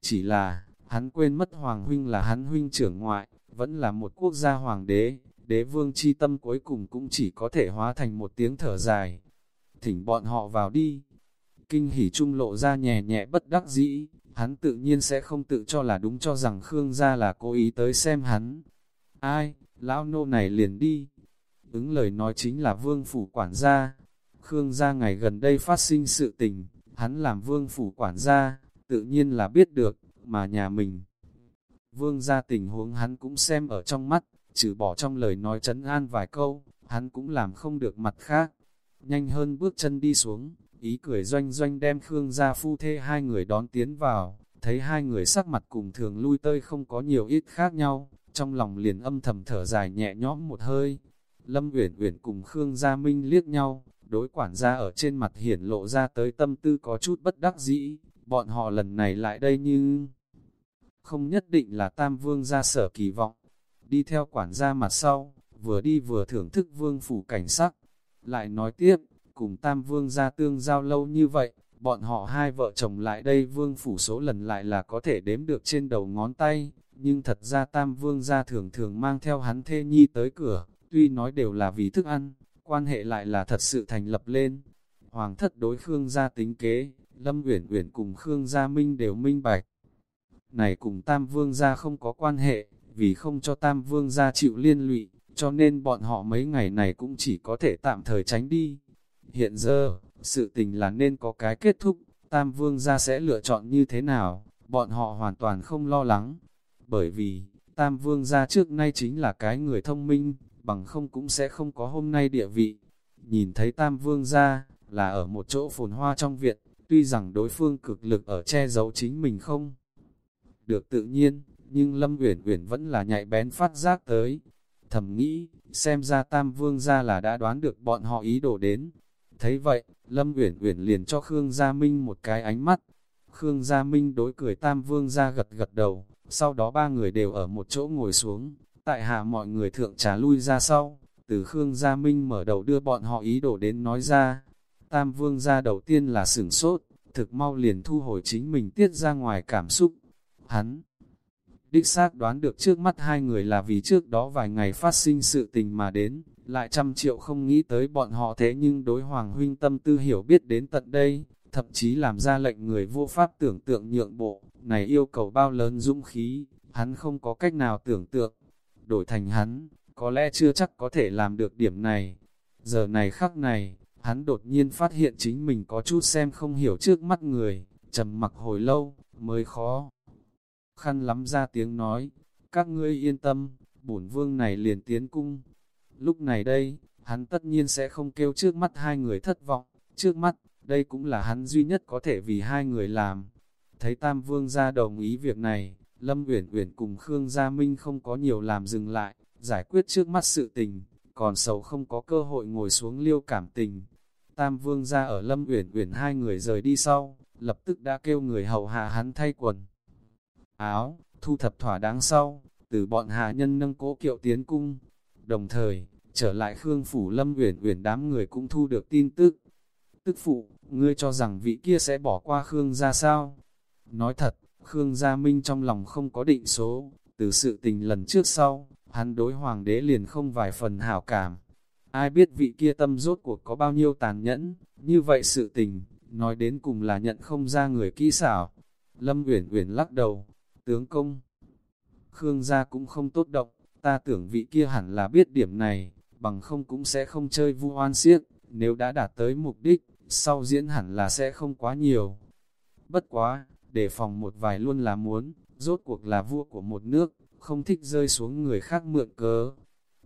Chỉ là, hắn quên mất Hoàng huynh là hắn huynh trưởng ngoại, vẫn là một quốc gia hoàng đế, đế vương chi tâm cuối cùng cũng chỉ có thể hóa thành một tiếng thở dài. Thỉnh bọn họ vào đi. Kinh hỉ trung lộ ra nhẹ nhẹ bất đắc dĩ, hắn tự nhiên sẽ không tự cho là đúng cho rằng Khương gia là cố ý tới xem hắn. Ai, lão nô này liền đi. Ứng lời nói chính là vương phủ quản gia. Khương gia ngày gần đây phát sinh sự tình, hắn làm vương phủ quản gia, tự nhiên là biết được, mà nhà mình. Vương gia tình huống hắn cũng xem ở trong mắt, trừ bỏ trong lời nói trấn an vài câu, hắn cũng làm không được mặt khác. Nhanh hơn bước chân đi xuống, ý cười doanh doanh đem Khương gia phu thê hai người đón tiến vào, thấy hai người sắc mặt cùng thường lui tơi không có nhiều ít khác nhau, trong lòng liền âm thầm thở dài nhẹ nhõm một hơi. Lâm Uyển Uyển cùng Khương Gia Minh liếc nhau, đối quản gia ở trên mặt hiển lộ ra tới tâm tư có chút bất đắc dĩ, bọn họ lần này lại đây như không nhất định là Tam Vương gia sở kỳ vọng. Đi theo quản gia mặt sau, vừa đi vừa thưởng thức vương phủ cảnh sắc. Lại nói tiếp, cùng Tam Vương gia tương giao lâu như vậy, bọn họ hai vợ chồng lại đây vương phủ số lần lại là có thể đếm được trên đầu ngón tay, nhưng thật ra Tam Vương gia thường thường mang theo hắn thê nhi tới cửa, tuy nói đều là vì thức ăn, quan hệ lại là thật sự thành lập lên. Hoàng thất đối Khương gia tính kế, Lâm Uyển Uyển cùng Khương Gia Minh đều minh bạch. Này cùng Tam Vương gia không có quan hệ, vì không cho Tam Vương gia chịu liên lụy, cho nên bọn họ mấy ngày này cũng chỉ có thể tạm thời tránh đi. Hiện giờ, sự tình là nên có cái kết thúc, Tam Vương gia sẽ lựa chọn như thế nào, bọn họ hoàn toàn không lo lắng. Bởi vì, Tam Vương gia trước nay chính là cái người thông minh, bằng không cũng sẽ không có hôm nay địa vị. Nhìn thấy Tam Vương gia, là ở một chỗ phồn hoa trong viện, tuy rằng đối phương cực lực ở che giấu chính mình không được tự nhiên, nhưng Lâm Uyển Uyển vẫn là nhạy bén phát giác tới. Thầm nghĩ, xem ra Tam Vương gia là đã đoán được bọn họ ý đồ đến. Thấy vậy, Lâm Uyển Uyển liền cho Khương Gia Minh một cái ánh mắt. Khương Gia Minh đối cười Tam Vương gia gật gật đầu, sau đó ba người đều ở một chỗ ngồi xuống, tại hạ mọi người thượng trà lui ra sau, từ Khương Gia Minh mở đầu đưa bọn họ ý đồ đến nói ra. Tam Vương gia đầu tiên là sửng sốt, thực mau liền thu hồi chính mình tiết ra ngoài cảm xúc. Hắn đích xác đoán được trước mắt hai người là vì trước đó vài ngày phát sinh sự tình mà đến, lại trăm triệu không nghĩ tới bọn họ thế nhưng đối Hoàng Huynh tâm tư hiểu biết đến tận đây, thậm chí làm ra lệnh người vô pháp tưởng tượng nhượng bộ, này yêu cầu bao lớn dũng khí, hắn không có cách nào tưởng tượng, đổi thành hắn, có lẽ chưa chắc có thể làm được điểm này. Giờ này khắc này, hắn đột nhiên phát hiện chính mình có chút xem không hiểu trước mắt người, trầm mặc hồi lâu, mới khó khăn lắm ra tiếng nói, các ngươi yên tâm, bổn vương này liền tiến cung. Lúc này đây, hắn tất nhiên sẽ không kêu trước mắt hai người thất vọng, trước mắt, đây cũng là hắn duy nhất có thể vì hai người làm. Thấy Tam Vương ra đồng ý việc này, Lâm Uyển Uyển cùng Khương Gia Minh không có nhiều làm dừng lại, giải quyết trước mắt sự tình, còn sầu không có cơ hội ngồi xuống liêu cảm tình. Tam Vương ra ở Lâm Uyển Uyển hai người rời đi sau, lập tức đã kêu người hầu hạ hắn thay quần áo, thu thập thỏa đáng sau, từ bọn hạ nhân nâng cỗ kiệu tiến cung. Đồng thời, trở lại Khương Phủ Lâm uyển uyển đám người cũng thu được tin tức. Tức phụ, ngươi cho rằng vị kia sẽ bỏ qua Khương ra sao? Nói thật, Khương Gia Minh trong lòng không có định số, từ sự tình lần trước sau, hắn đối hoàng đế liền không vài phần hảo cảm. Ai biết vị kia tâm rốt cuộc có bao nhiêu tàn nhẫn, như vậy sự tình, nói đến cùng là nhận không ra người kỹ xảo. Lâm Uyển Uyển lắc đầu, tướng công. Khương gia cũng không tốt động, ta tưởng vị kia hẳn là biết điểm này, bằng không cũng sẽ không chơi vu oan siết nếu đã đạt tới mục đích, sau diễn hẳn là sẽ không quá nhiều. Bất quá, để phòng một vài luôn là muốn, rốt cuộc là vua của một nước, không thích rơi xuống người khác mượn cớ.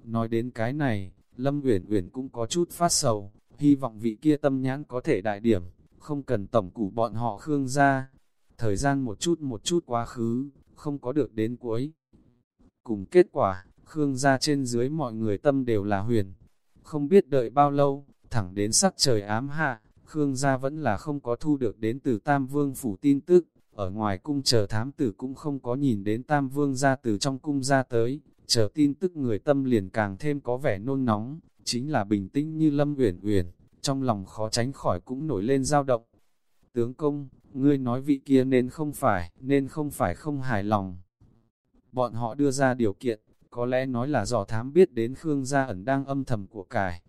Nói đến cái này, Lâm Uyển Uyển cũng có chút phát sầu, hy vọng vị kia tâm nhãn có thể đại điểm, không cần tổng củ bọn họ Khương gia Thời gian một chút một chút quá khứ, không có được đến cuối. Cùng kết quả, Khương ra trên dưới mọi người tâm đều là huyền. Không biết đợi bao lâu, thẳng đến sắc trời ám hạ, Khương gia vẫn là không có thu được đến từ Tam Vương phủ tin tức, ở ngoài cung chờ thám tử cũng không có nhìn đến Tam Vương ra từ trong cung ra tới, chờ tin tức người tâm liền càng thêm có vẻ nôn nóng, chính là bình tĩnh như Lâm Uyển Uyển, trong lòng khó tránh khỏi cũng nổi lên dao động. Tướng công, ngươi nói vị kia nên không phải, nên không phải không hài lòng. Bọn họ đưa ra điều kiện, có lẽ nói là dò thám biết đến Khương gia ẩn đang âm thầm của cải.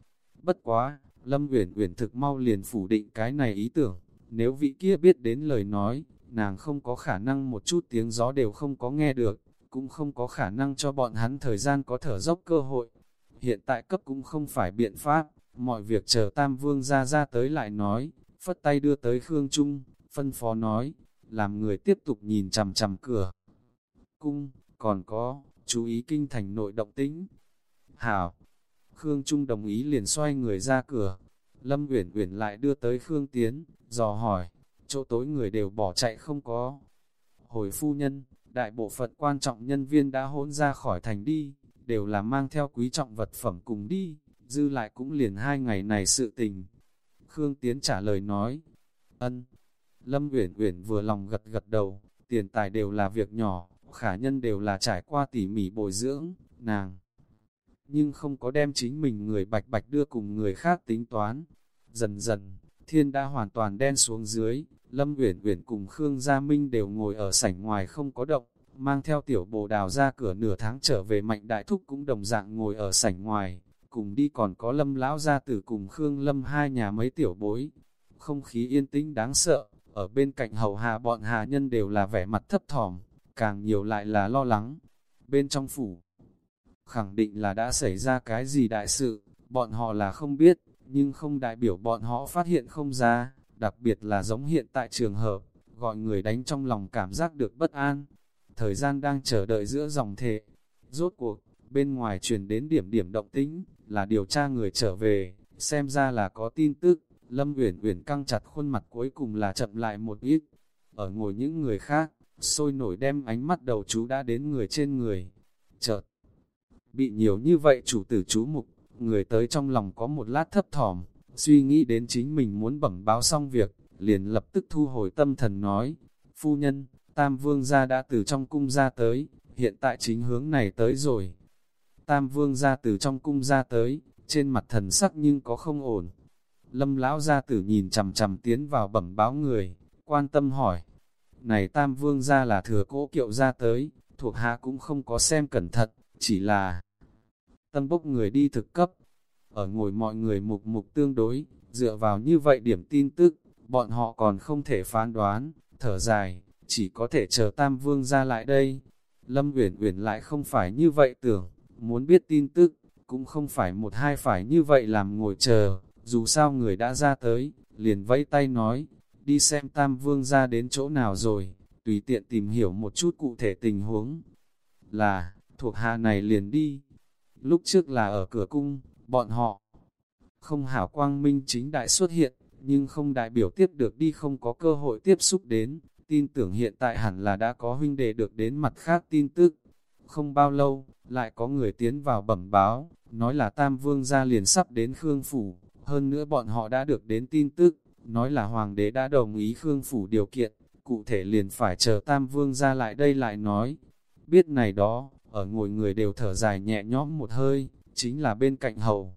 Bất quá, Lâm Uyển Uyển thực mau liền phủ định cái này ý tưởng, nếu vị kia biết đến lời nói, nàng không có khả năng một chút tiếng gió đều không có nghe được, cũng không có khả năng cho bọn hắn thời gian có thở dốc cơ hội. Hiện tại cấp cũng không phải biện pháp, mọi việc chờ Tam Vương ra ra tới lại nói, phất tay đưa tới Khương Trung, phân phó nói, làm người tiếp tục nhìn chằm chằm cửa. Cung, còn có, chú ý kinh thành nội động tĩnh. Hảo, Khương Trung đồng ý liền xoay người ra cửa. Lâm Uyển Uyển lại đưa tới Khương Tiến, dò hỏi, chỗ tối người đều bỏ chạy không có. Hồi phu nhân, đại bộ phận quan trọng nhân viên đã hỗn ra khỏi thành đi, đều là mang theo quý trọng vật phẩm cùng đi, dư lại cũng liền hai ngày này sự tình. Khương Tiến trả lời nói, ân. Lâm Uyển Uyển vừa lòng gật gật đầu, tiền tài đều là việc nhỏ, khả nhân đều là trải qua tỉ mỉ bồi dưỡng, nàng. Nhưng không có đem chính mình người bạch bạch đưa cùng người khác tính toán. Dần dần, thiên đã hoàn toàn đen xuống dưới, Lâm Uyển Uyển cùng Khương Gia Minh đều ngồi ở sảnh ngoài không có động, mang theo tiểu bồ đào ra cửa nửa tháng trở về mạnh đại thúc cũng đồng dạng ngồi ở sảnh ngoài, cùng đi còn có Lâm lão gia tử cùng Khương Lâm hai nhà mấy tiểu bối. Không khí yên tĩnh đáng sợ, ở bên cạnh hầu hạ bọn hà nhân đều là vẻ mặt thấp thỏm, càng nhiều lại là lo lắng. Bên trong phủ, khẳng định là đã xảy ra cái gì đại sự, bọn họ là không biết, nhưng không đại biểu bọn họ phát hiện không ra, đặc biệt là giống hiện tại trường hợp, gọi người đánh trong lòng cảm giác được bất an. Thời gian đang chờ đợi giữa dòng thệ, Rốt cuộc, bên ngoài truyền đến điểm điểm động tĩnh, là điều tra người trở về, xem ra là có tin tức. Lâm Uyển Uyển căng chặt khuôn mặt cuối cùng là chậm lại một ít. Ở ngồi những người khác, sôi nổi đem ánh mắt đầu chú đã đến người trên người. Chợt, bị nhiều như vậy chủ tử chú mục, người tới trong lòng có một lát thấp thỏm, suy nghĩ đến chính mình muốn bẩm báo xong việc, liền lập tức thu hồi tâm thần nói, phu nhân, Tam Vương gia đã từ trong cung ra tới, hiện tại chính hướng này tới rồi. Tam Vương gia từ trong cung ra tới, trên mặt thần sắc nhưng có không ổn. Lâm lão gia tử nhìn chằm chằm tiến vào bẩm báo người, quan tâm hỏi, này Tam Vương gia là thừa cỗ kiệu ra tới, thuộc hạ cũng không có xem cẩn thận, chỉ là tâm bốc người đi thực cấp, ở ngồi mọi người mục mục tương đối, dựa vào như vậy điểm tin tức, bọn họ còn không thể phán đoán, thở dài, chỉ có thể chờ Tam Vương ra lại đây. Lâm Uyển Uyển lại không phải như vậy tưởng, muốn biết tin tức, cũng không phải một hai phải như vậy làm ngồi chờ, dù sao người đã ra tới, liền vẫy tay nói, đi xem Tam Vương ra đến chỗ nào rồi, tùy tiện tìm hiểu một chút cụ thể tình huống. Là, thuộc hạ này liền đi. Lúc trước là ở cửa cung, bọn họ không hảo quang minh chính đại xuất hiện, nhưng không đại biểu tiếp được đi không có cơ hội tiếp xúc đến, tin tưởng hiện tại hẳn là đã có huynh đệ được đến mặt khác tin tức. Không bao lâu, lại có người tiến vào bẩm báo, nói là Tam Vương gia liền sắp đến Khương Phủ, hơn nữa bọn họ đã được đến tin tức, nói là Hoàng đế đã đồng ý Khương Phủ điều kiện, cụ thể liền phải chờ Tam Vương ra lại đây lại nói. Biết này đó, ở ngồi người đều thở dài nhẹ nhõm một hơi, chính là bên cạnh hầu.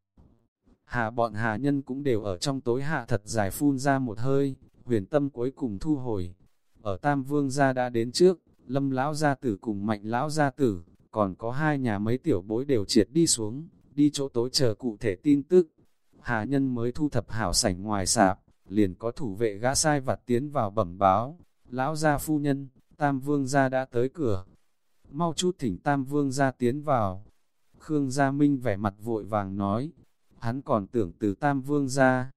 hạ bọn hạ nhân cũng đều ở trong tối hạ thật dài phun ra một hơi, huyền tâm cuối cùng thu hồi. Ở Tam Vương gia đã đến trước, Lâm lão gia tử cùng Mạnh lão gia tử, còn có hai nhà mấy tiểu bối đều triệt đi xuống, đi chỗ tối chờ cụ thể tin tức. Hà nhân mới thu thập hảo sảnh ngoài sạp, liền có thủ vệ gã sai vặt tiến vào bẩm báo. Lão gia phu nhân, Tam Vương gia đã tới cửa. Mau chút thỉnh Tam Vương gia tiến vào. Khương Gia Minh vẻ mặt vội vàng nói, hắn còn tưởng từ Tam Vương gia.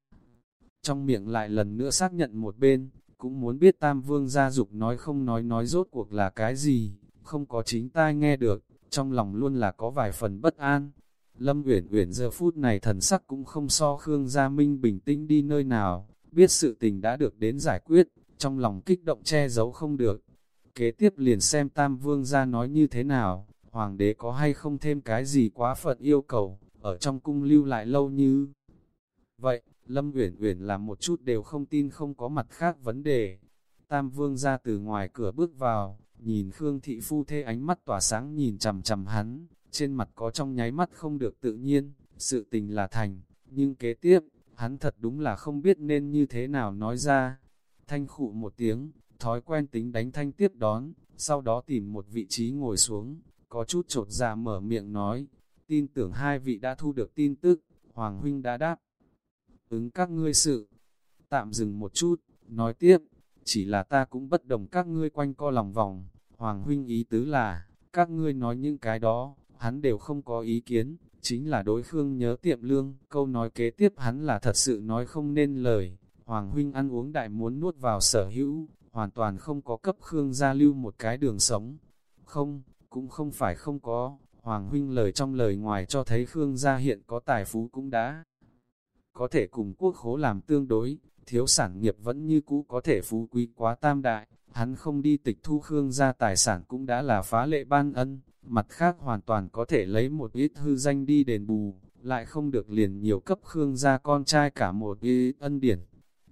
Trong miệng lại lần nữa xác nhận một bên, cũng muốn biết Tam Vương gia dục nói không nói nói rốt cuộc là cái gì, không có chính tai nghe được, trong lòng luôn là có vài phần bất an. Lâm Uyển Uyển giờ phút này thần sắc cũng không so Khương Gia Minh bình tĩnh đi nơi nào, biết sự tình đã được đến giải quyết, trong lòng kích động che giấu không được. Kế tiếp liền xem Tam Vương gia nói như thế nào, Hoàng đế có hay không thêm cái gì quá phận yêu cầu, ở trong cung lưu lại lâu như. Vậy, Lâm Uyển Uyển làm một chút đều không tin không có mặt khác vấn đề. Tam Vương gia từ ngoài cửa bước vào, nhìn Khương Thị Phu thê ánh mắt tỏa sáng nhìn chằm chằm hắn, trên mặt có trong nháy mắt không được tự nhiên, sự tình là thành, nhưng kế tiếp, hắn thật đúng là không biết nên như thế nào nói ra. Thanh khụ một tiếng, thói quen tính đánh thanh tiếp đón, sau đó tìm một vị trí ngồi xuống, có chút trột ra mở miệng nói, tin tưởng hai vị đã thu được tin tức, Hoàng Huynh đã đáp. Ứng các ngươi sự, tạm dừng một chút, nói tiếp, chỉ là ta cũng bất đồng các ngươi quanh co lòng vòng, Hoàng Huynh ý tứ là, các ngươi nói những cái đó, hắn đều không có ý kiến, chính là đối phương nhớ tiệm lương, câu nói kế tiếp hắn là thật sự nói không nên lời, Hoàng Huynh ăn uống đại muốn nuốt vào sở hữu, hoàn toàn không có cấp Khương gia lưu một cái đường sống. Không, cũng không phải không có, Hoàng Huynh lời trong lời ngoài cho thấy Khương gia hiện có tài phú cũng đã có thể cùng quốc khố làm tương đối, thiếu sản nghiệp vẫn như cũ có thể phú quý quá tam đại, hắn không đi tịch thu Khương gia tài sản cũng đã là phá lệ ban ân, mặt khác hoàn toàn có thể lấy một ít hư danh đi đền bù, lại không được liền nhiều cấp Khương gia con trai cả một ít ân điển.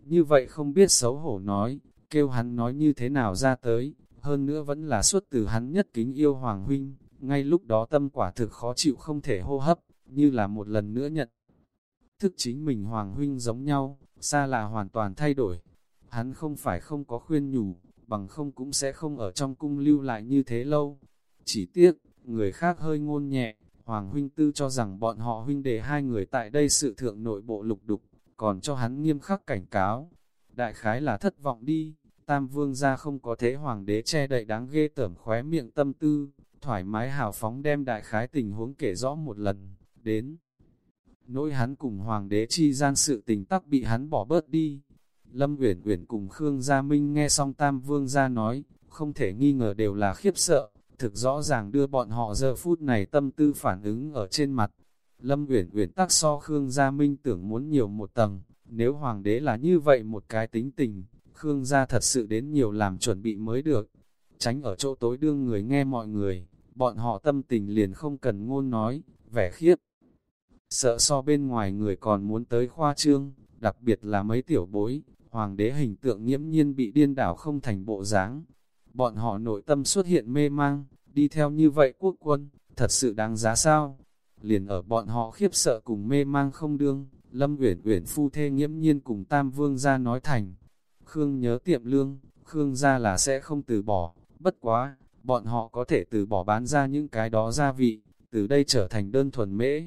Như vậy không biết xấu hổ nói, kêu hắn nói như thế nào ra tới, hơn nữa vẫn là xuất từ hắn nhất kính yêu Hoàng Huynh, ngay lúc đó tâm quả thực khó chịu không thể hô hấp, như là một lần nữa nhận. Thức chính mình Hoàng Huynh giống nhau, xa là hoàn toàn thay đổi. Hắn không phải không có khuyên nhủ, bằng không cũng sẽ không ở trong cung lưu lại như thế lâu. Chỉ tiếc, người khác hơi ngôn nhẹ, Hoàng Huynh Tư cho rằng bọn họ huynh đệ hai người tại đây sự thượng nội bộ lục đục, còn cho hắn nghiêm khắc cảnh cáo. Đại khái là thất vọng đi, Tam Vương gia không có thế Hoàng đế che đậy đáng ghê tởm khóe miệng tâm tư, thoải mái hào phóng đem đại khái tình huống kể rõ một lần, đến. Nỗi hắn cùng Hoàng đế chi gian sự tình tắc bị hắn bỏ bớt đi. Lâm Uyển Uyển cùng Khương Gia Minh nghe xong Tam Vương gia nói, không thể nghi ngờ đều là khiếp sợ, thực rõ ràng đưa bọn họ giờ phút này tâm tư phản ứng ở trên mặt. Lâm Uyển Uyển tắc so Khương Gia Minh tưởng muốn nhiều một tầng, nếu hoàng đế là như vậy một cái tính tình, Khương gia thật sự đến nhiều làm chuẩn bị mới được. Tránh ở chỗ tối đương người nghe mọi người, bọn họ tâm tình liền không cần ngôn nói, vẻ khiếp. Sợ so bên ngoài người còn muốn tới khoa trương, đặc biệt là mấy tiểu bối, hoàng đế hình tượng nghiễm nhiên bị điên đảo không thành bộ dáng. Bọn họ nội tâm xuất hiện mê mang, đi theo như vậy quốc quân, thật sự đáng giá sao? Liền ở bọn họ khiếp sợ cùng mê mang không đương, Lâm Uyển Uyển phu thê nghiễm nhiên cùng Tam Vương gia nói thành. Khương nhớ tiệm lương, Khương gia là sẽ không từ bỏ, bất quá, bọn họ có thể từ bỏ bán ra những cái đó gia vị, từ đây trở thành đơn thuần mễ.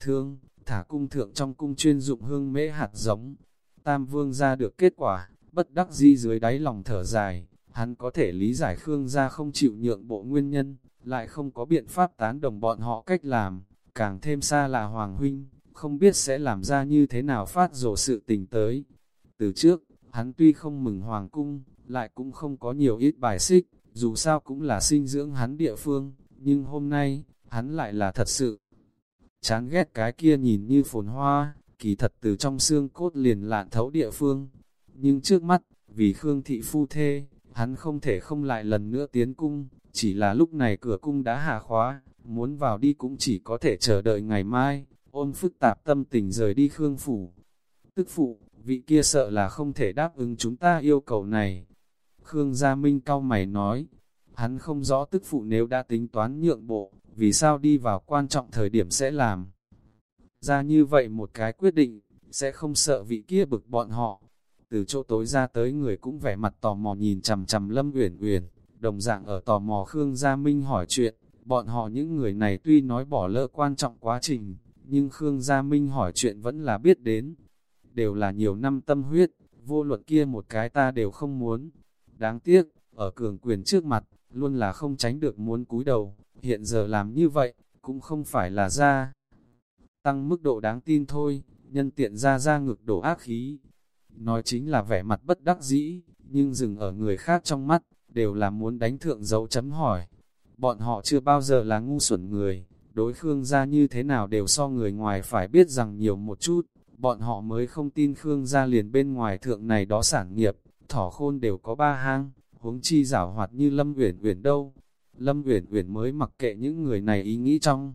Thương, thả cung thượng trong cung chuyên dụng hương mễ hạt giống. Tam Vương gia được kết quả, bất đắc di dưới đáy lòng thở dài, hắn có thể lý giải Khương gia không chịu nhượng bộ nguyên nhân, lại không có biện pháp tán đồng bọn họ cách làm, càng thêm xa là Hoàng Huynh, không biết sẽ làm ra như thế nào phát rổ sự tình tới. Từ trước, hắn tuy không mừng Hoàng Cung, lại cũng không có nhiều ít bài xích, dù sao cũng là sinh dưỡng hắn địa phương, nhưng hôm nay, hắn lại là thật sự. Chán ghét cái kia nhìn như phồn hoa, kỳ thật từ trong xương cốt liền lạn thấu địa phương. Nhưng trước mắt, vì Khương Thị Phu Thê, hắn không thể không lại lần nữa tiến cung, chỉ là lúc này cửa cung đã hạ khóa, muốn vào đi cũng chỉ có thể chờ đợi ngày mai, ôm phức tạp tâm tình rời đi Khương Phủ. Tức phụ, vị kia sợ là không thể đáp ứng chúng ta yêu cầu này. Khương Gia Minh cau mày nói, hắn không rõ tức phụ nếu đã tính toán nhượng bộ, vì sao đi vào quan trọng thời điểm sẽ làm. Ra như vậy một cái quyết định, sẽ không sợ vị kia bực bọn họ. Từ chỗ tối ra tới người cũng vẻ mặt tò mò nhìn chằm chằm Lâm Uyển Uyển, đồng dạng ở tò mò Khương Gia Minh hỏi chuyện, bọn họ những người này tuy nói bỏ lỡ quan trọng quá trình, nhưng Khương Gia Minh hỏi chuyện vẫn là biết đến. Đều là nhiều năm tâm huyết, vô luật kia một cái ta đều không muốn. Đáng tiếc, ở cường quyền trước mặt, luôn là không tránh được muốn cúi đầu, hiện giờ làm như vậy, cũng không phải là ra. Tăng mức độ đáng tin thôi, nhân tiện ra ra ngực đổ ác khí. Nói chính là vẻ mặt bất đắc dĩ, nhưng dừng ở người khác trong mắt, đều là muốn đánh thượng dấu chấm hỏi. Bọn họ chưa bao giờ là ngu xuẩn người, đối Khương gia như thế nào đều so người ngoài phải biết rằng nhiều một chút, bọn họ mới không tin Khương gia liền bên ngoài thượng này đó sản nghiệp, thỏ khôn đều có ba hang, huống chi giảo hoạt như Lâm Uyển Uyển đâu. Lâm Uyển Uyển mới mặc kệ những người này ý nghĩ trong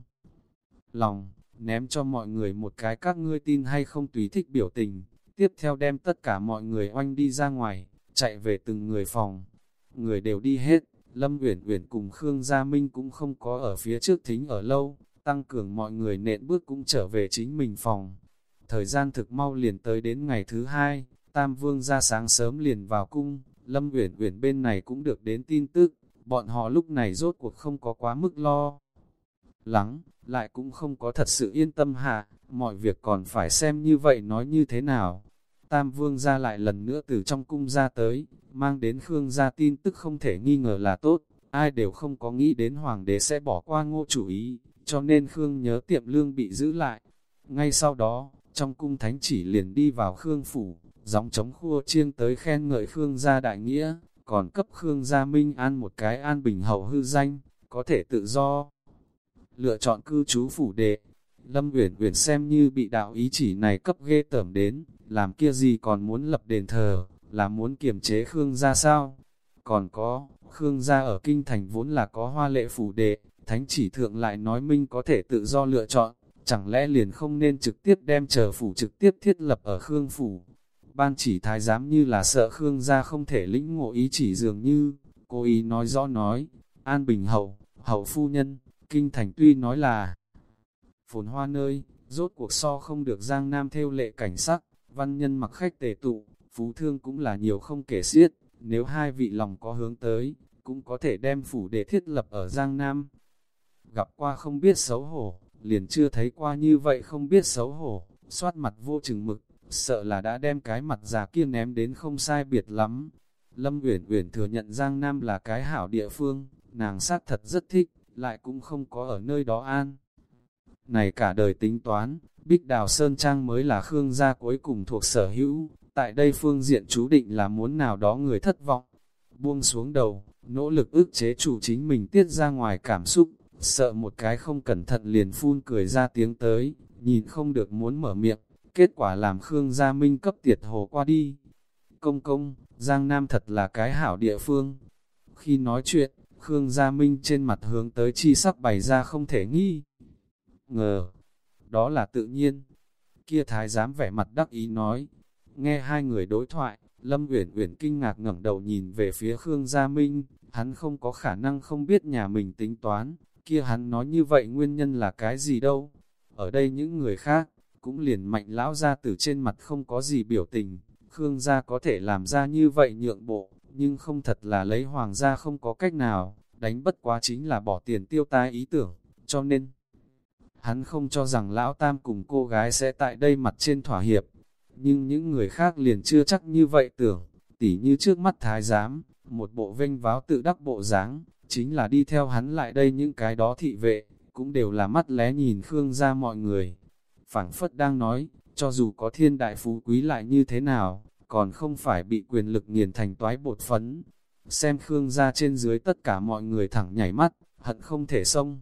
lòng, ném cho mọi người một cái các ngươi tin hay không tùy thích biểu tình, tiếp theo đem tất cả mọi người oanh đi ra ngoài, chạy về từng người phòng. Người đều đi hết, Lâm Uyển Uyển cùng Khương Gia Minh cũng không có ở phía trước thính ở lâu, tăng cường mọi người nện bước cũng trở về chính mình phòng. Thời gian thực mau liền tới đến ngày thứ hai, Tam Vương ra sáng sớm liền vào cung, Lâm Uyển Uyển bên này cũng được đến tin tức, bọn họ lúc này rốt cuộc không có quá mức lo. Lắng, lại cũng không có thật sự yên tâm hạ, mọi việc còn phải xem như vậy nói như thế nào. Tam Vương ra lại lần nữa từ trong cung ra tới, mang đến Khương gia tin tức không thể nghi ngờ là tốt, ai đều không có nghĩ đến Hoàng đế sẽ bỏ qua ngô chủ ý, cho nên Khương nhớ tiệm lương bị giữ lại. Ngay sau đó, trong cung thánh chỉ liền đi vào Khương phủ, gióng chống khua chiêng tới khen ngợi Khương gia đại nghĩa, còn cấp Khương gia Minh An một cái an bình hậu hư danh, có thể tự do. Lựa chọn cư trú phủ đệ, Lâm Uyển Uyển xem như bị đạo ý chỉ này cấp ghê tởm đến, làm kia gì còn muốn lập đền thờ, là muốn kiềm chế Khương gia sao? Còn có, Khương gia ở kinh thành vốn là có hoa lệ phủ đệ, thánh chỉ thượng lại nói minh có thể tự do lựa chọn, chẳng lẽ liền không nên trực tiếp đem chờ phủ trực tiếp thiết lập ở Khương phủ? Ban chỉ thái giám như là sợ Khương gia không thể lĩnh ngộ ý chỉ dường như, cô ý nói rõ nói, an bình hậu, hậu phu nhân, kinh thành tuy nói là phồn hoa nơi, rốt cuộc so không được giang nam theo lệ cảnh sắc, văn nhân mặc khách tề tụ, phú thương cũng là nhiều không kể xiết, nếu hai vị lòng có hướng tới, cũng có thể đem phủ để thiết lập ở Giang Nam. Gặp qua không biết xấu hổ, liền chưa thấy qua như vậy không biết xấu hổ, soát mặt vô chừng mực, sợ là đã đem cái mặt già kia ném đến không sai biệt lắm. Lâm Uyển Uyển thừa nhận Giang Nam là cái hảo địa phương, nàng sát thật rất thích, lại cũng không có ở nơi đó an. Này cả đời tính toán, Bích Đào Sơn Trang mới là Khương gia cuối cùng thuộc sở hữu, tại đây phương diện chú định là muốn nào đó người thất vọng. Buông xuống đầu, nỗ lực ức chế chủ chính mình tiết ra ngoài cảm xúc, sợ một cái không cẩn thận liền phun cười ra tiếng tới, nhìn không được muốn mở miệng, kết quả làm Khương Gia Minh cấp tiệt hồ qua đi. Công công, Giang Nam thật là cái hảo địa phương. Khi nói chuyện, Khương Gia Minh trên mặt hướng tới chi sắc bày ra không thể nghi. Ngờ, đó là tự nhiên. Kia thái giám vẻ mặt đắc ý nói, nghe hai người đối thoại, Lâm Uyển Uyển kinh ngạc ngẩng đầu nhìn về phía Khương Gia Minh, hắn không có khả năng không biết nhà mình tính toán, kia hắn nói như vậy nguyên nhân là cái gì đâu. Ở đây những người khác, cũng liền mạnh lão ra từ trên mặt không có gì biểu tình, Khương gia có thể làm ra như vậy nhượng bộ, nhưng không thật là lấy hoàng gia không có cách nào, đánh bất quá chính là bỏ tiền tiêu tai ý tưởng, cho nên hắn không cho rằng lão tam cùng cô gái sẽ tại đây mặt trên thỏa hiệp, nhưng những người khác liền chưa chắc như vậy tưởng, tỉ như trước mắt thái giám, một bộ vinh váo tự đắc bộ dáng, chính là đi theo hắn lại đây những cái đó thị vệ, cũng đều là mắt lé nhìn Khương ra mọi người. phảng phất đang nói, cho dù có thiên đại phú quý lại như thế nào, còn không phải bị quyền lực nghiền thành toái bột phấn. Xem Khương ra trên dưới tất cả mọi người thẳng nhảy mắt, hận không thể xông.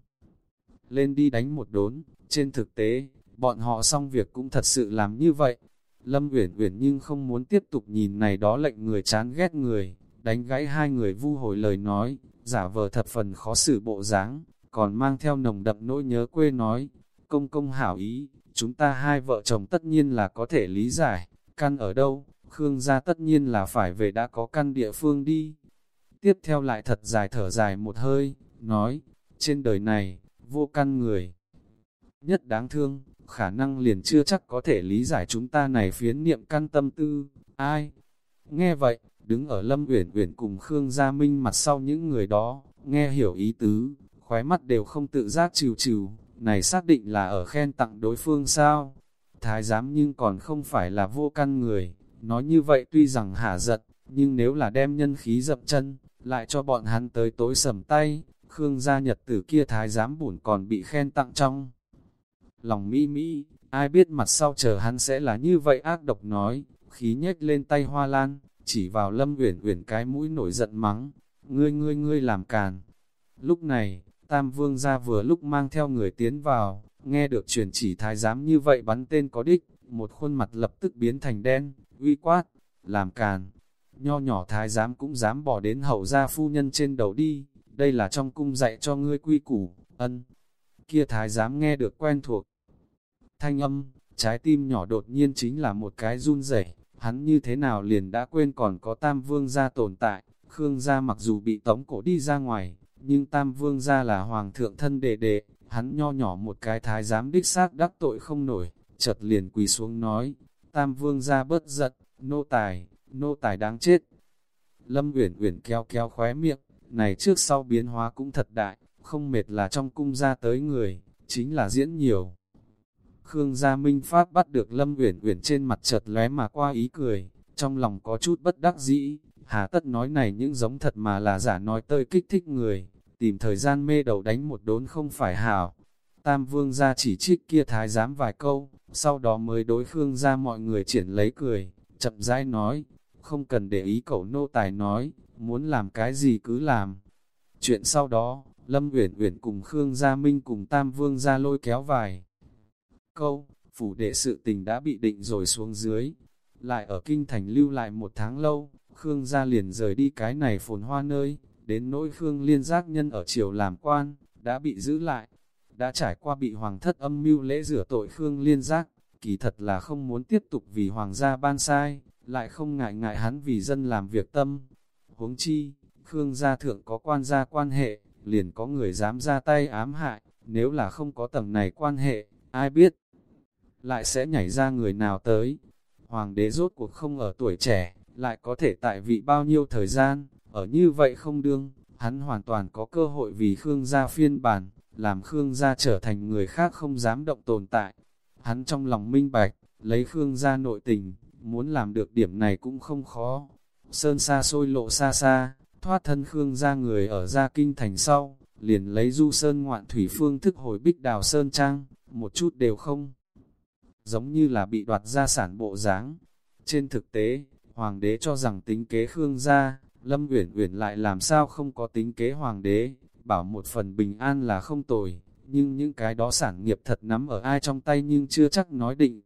Lên đi đánh một đốn, trên thực tế, bọn họ xong việc cũng thật sự làm như vậy. Lâm Uyển Uyển nhưng không muốn tiếp tục nhìn này đó lệnh người chán ghét người, đánh gãy hai người vu hồi lời nói, giả vờ thập phần khó xử bộ dáng, còn mang theo nồng đậm nỗi nhớ quê nói, công công hảo ý, chúng ta hai vợ chồng tất nhiên là có thể lý giải, căn ở đâu, Khương gia tất nhiên là phải về đã có căn địa phương đi. Tiếp theo lại thật dài thở dài một hơi, nói, trên đời này, vô căn người. Nhất đáng thương, khả năng liền chưa chắc có thể lý giải chúng ta này phiến niệm căn tâm tư, ai? Nghe vậy, đứng ở Lâm Uyển Uyển cùng Khương Gia Minh mặt sau những người đó, nghe hiểu ý tứ, khóe mắt đều không tự giác trừ trừ, này xác định là ở khen tặng đối phương sao? Thái giám nhưng còn không phải là vô căn người, nói như vậy tuy rằng hả giận, nhưng nếu là đem nhân khí dập chân, lại cho bọn hắn tới tối sầm tay, Khương gia nhật tử kia thái giám bổn còn bị khen tặng trong lòng mỹ mỹ, ai biết mặt sau chờ hắn sẽ là như vậy ác độc nói, khí nhếch lên tay hoa lan, chỉ vào lâm uyển uyển cái mũi nổi giận mắng, ngươi ngươi ngươi làm càn. Lúc này, Tam vương gia vừa lúc mang theo người tiến vào, nghe được truyền chỉ thái giám như vậy bắn tên có đích, một khuôn mặt lập tức biến thành đen, uy quát, làm càn. Nho nhỏ thái giám cũng dám bỏ đến hậu gia phu nhân trên đầu đi, đây là trong cung dạy cho ngươi quy củ, ân. Kia thái giám nghe được quen thuộc. Thanh âm, trái tim nhỏ đột nhiên chính là một cái run rẩy hắn như thế nào liền đã quên còn có tam vương gia tồn tại, Khương gia mặc dù bị tống cổ đi ra ngoài, nhưng tam vương gia là hoàng thượng thân đệ đệ, hắn nho nhỏ một cái thái giám đích xác đắc tội không nổi, chợt liền quỳ xuống nói, tam vương gia bớt giận, nô tài, nô tài đáng chết. Lâm Uyển Uyển kéo kéo khóe miệng, này trước sau biến hóa cũng thật đại, không mệt là trong cung ra tới người, chính là diễn nhiều. Khương Gia Minh Pháp bắt được Lâm Uyển Uyển trên mặt chợt lóe mà qua ý cười, trong lòng có chút bất đắc dĩ, hà tất nói này những giống thật mà là giả nói tơi kích thích người, tìm thời gian mê đầu đánh một đốn không phải hảo. Tam Vương gia chỉ trích kia thái giám vài câu, sau đó mới đối Khương gia mọi người triển lấy cười, chậm rãi nói, không cần để ý cậu nô tài nói, muốn làm cái gì cứ làm. Chuyện sau đó, Lâm Uyển Uyển cùng Khương Gia Minh cùng Tam Vương gia lôi kéo vài câu, phủ đệ sự tình đã bị định rồi xuống dưới. Lại ở kinh thành lưu lại một tháng lâu, Khương gia liền rời đi cái này phồn hoa nơi, đến nỗi Khương liên giác nhân ở triều làm quan, đã bị giữ lại. Đã trải qua bị hoàng thất âm mưu lễ rửa tội Khương liên giác, kỳ thật là không muốn tiếp tục vì hoàng gia ban sai, lại không ngại ngại hắn vì dân làm việc tâm. Huống chi, Khương gia thượng có quan gia quan hệ, liền có người dám ra tay ám hại, nếu là không có tầng này quan hệ, ai biết, lại sẽ nhảy ra người nào tới. Hoàng đế rốt cuộc không ở tuổi trẻ, lại có thể tại vị bao nhiêu thời gian, ở như vậy không đương, hắn hoàn toàn có cơ hội vì Khương gia phiên bản, làm Khương gia trở thành người khác không dám động tồn tại. Hắn trong lòng minh bạch, lấy Khương gia nội tình, muốn làm được điểm này cũng không khó. Sơn xa xôi lộ xa xa, thoát thân Khương gia người ở gia kinh thành sau, liền lấy du sơn ngoạn thủy phương thức hồi bích đào sơn trang, một chút đều không. Giống như là bị đoạt gia sản bộ dáng. Trên thực tế, hoàng đế cho rằng tính kế Khương gia, Lâm Uyển Uyển lại làm sao không có tính kế hoàng đế, bảo một phần bình an là không tồi, nhưng những cái đó sản nghiệp thật nắm ở ai trong tay nhưng chưa chắc nói định.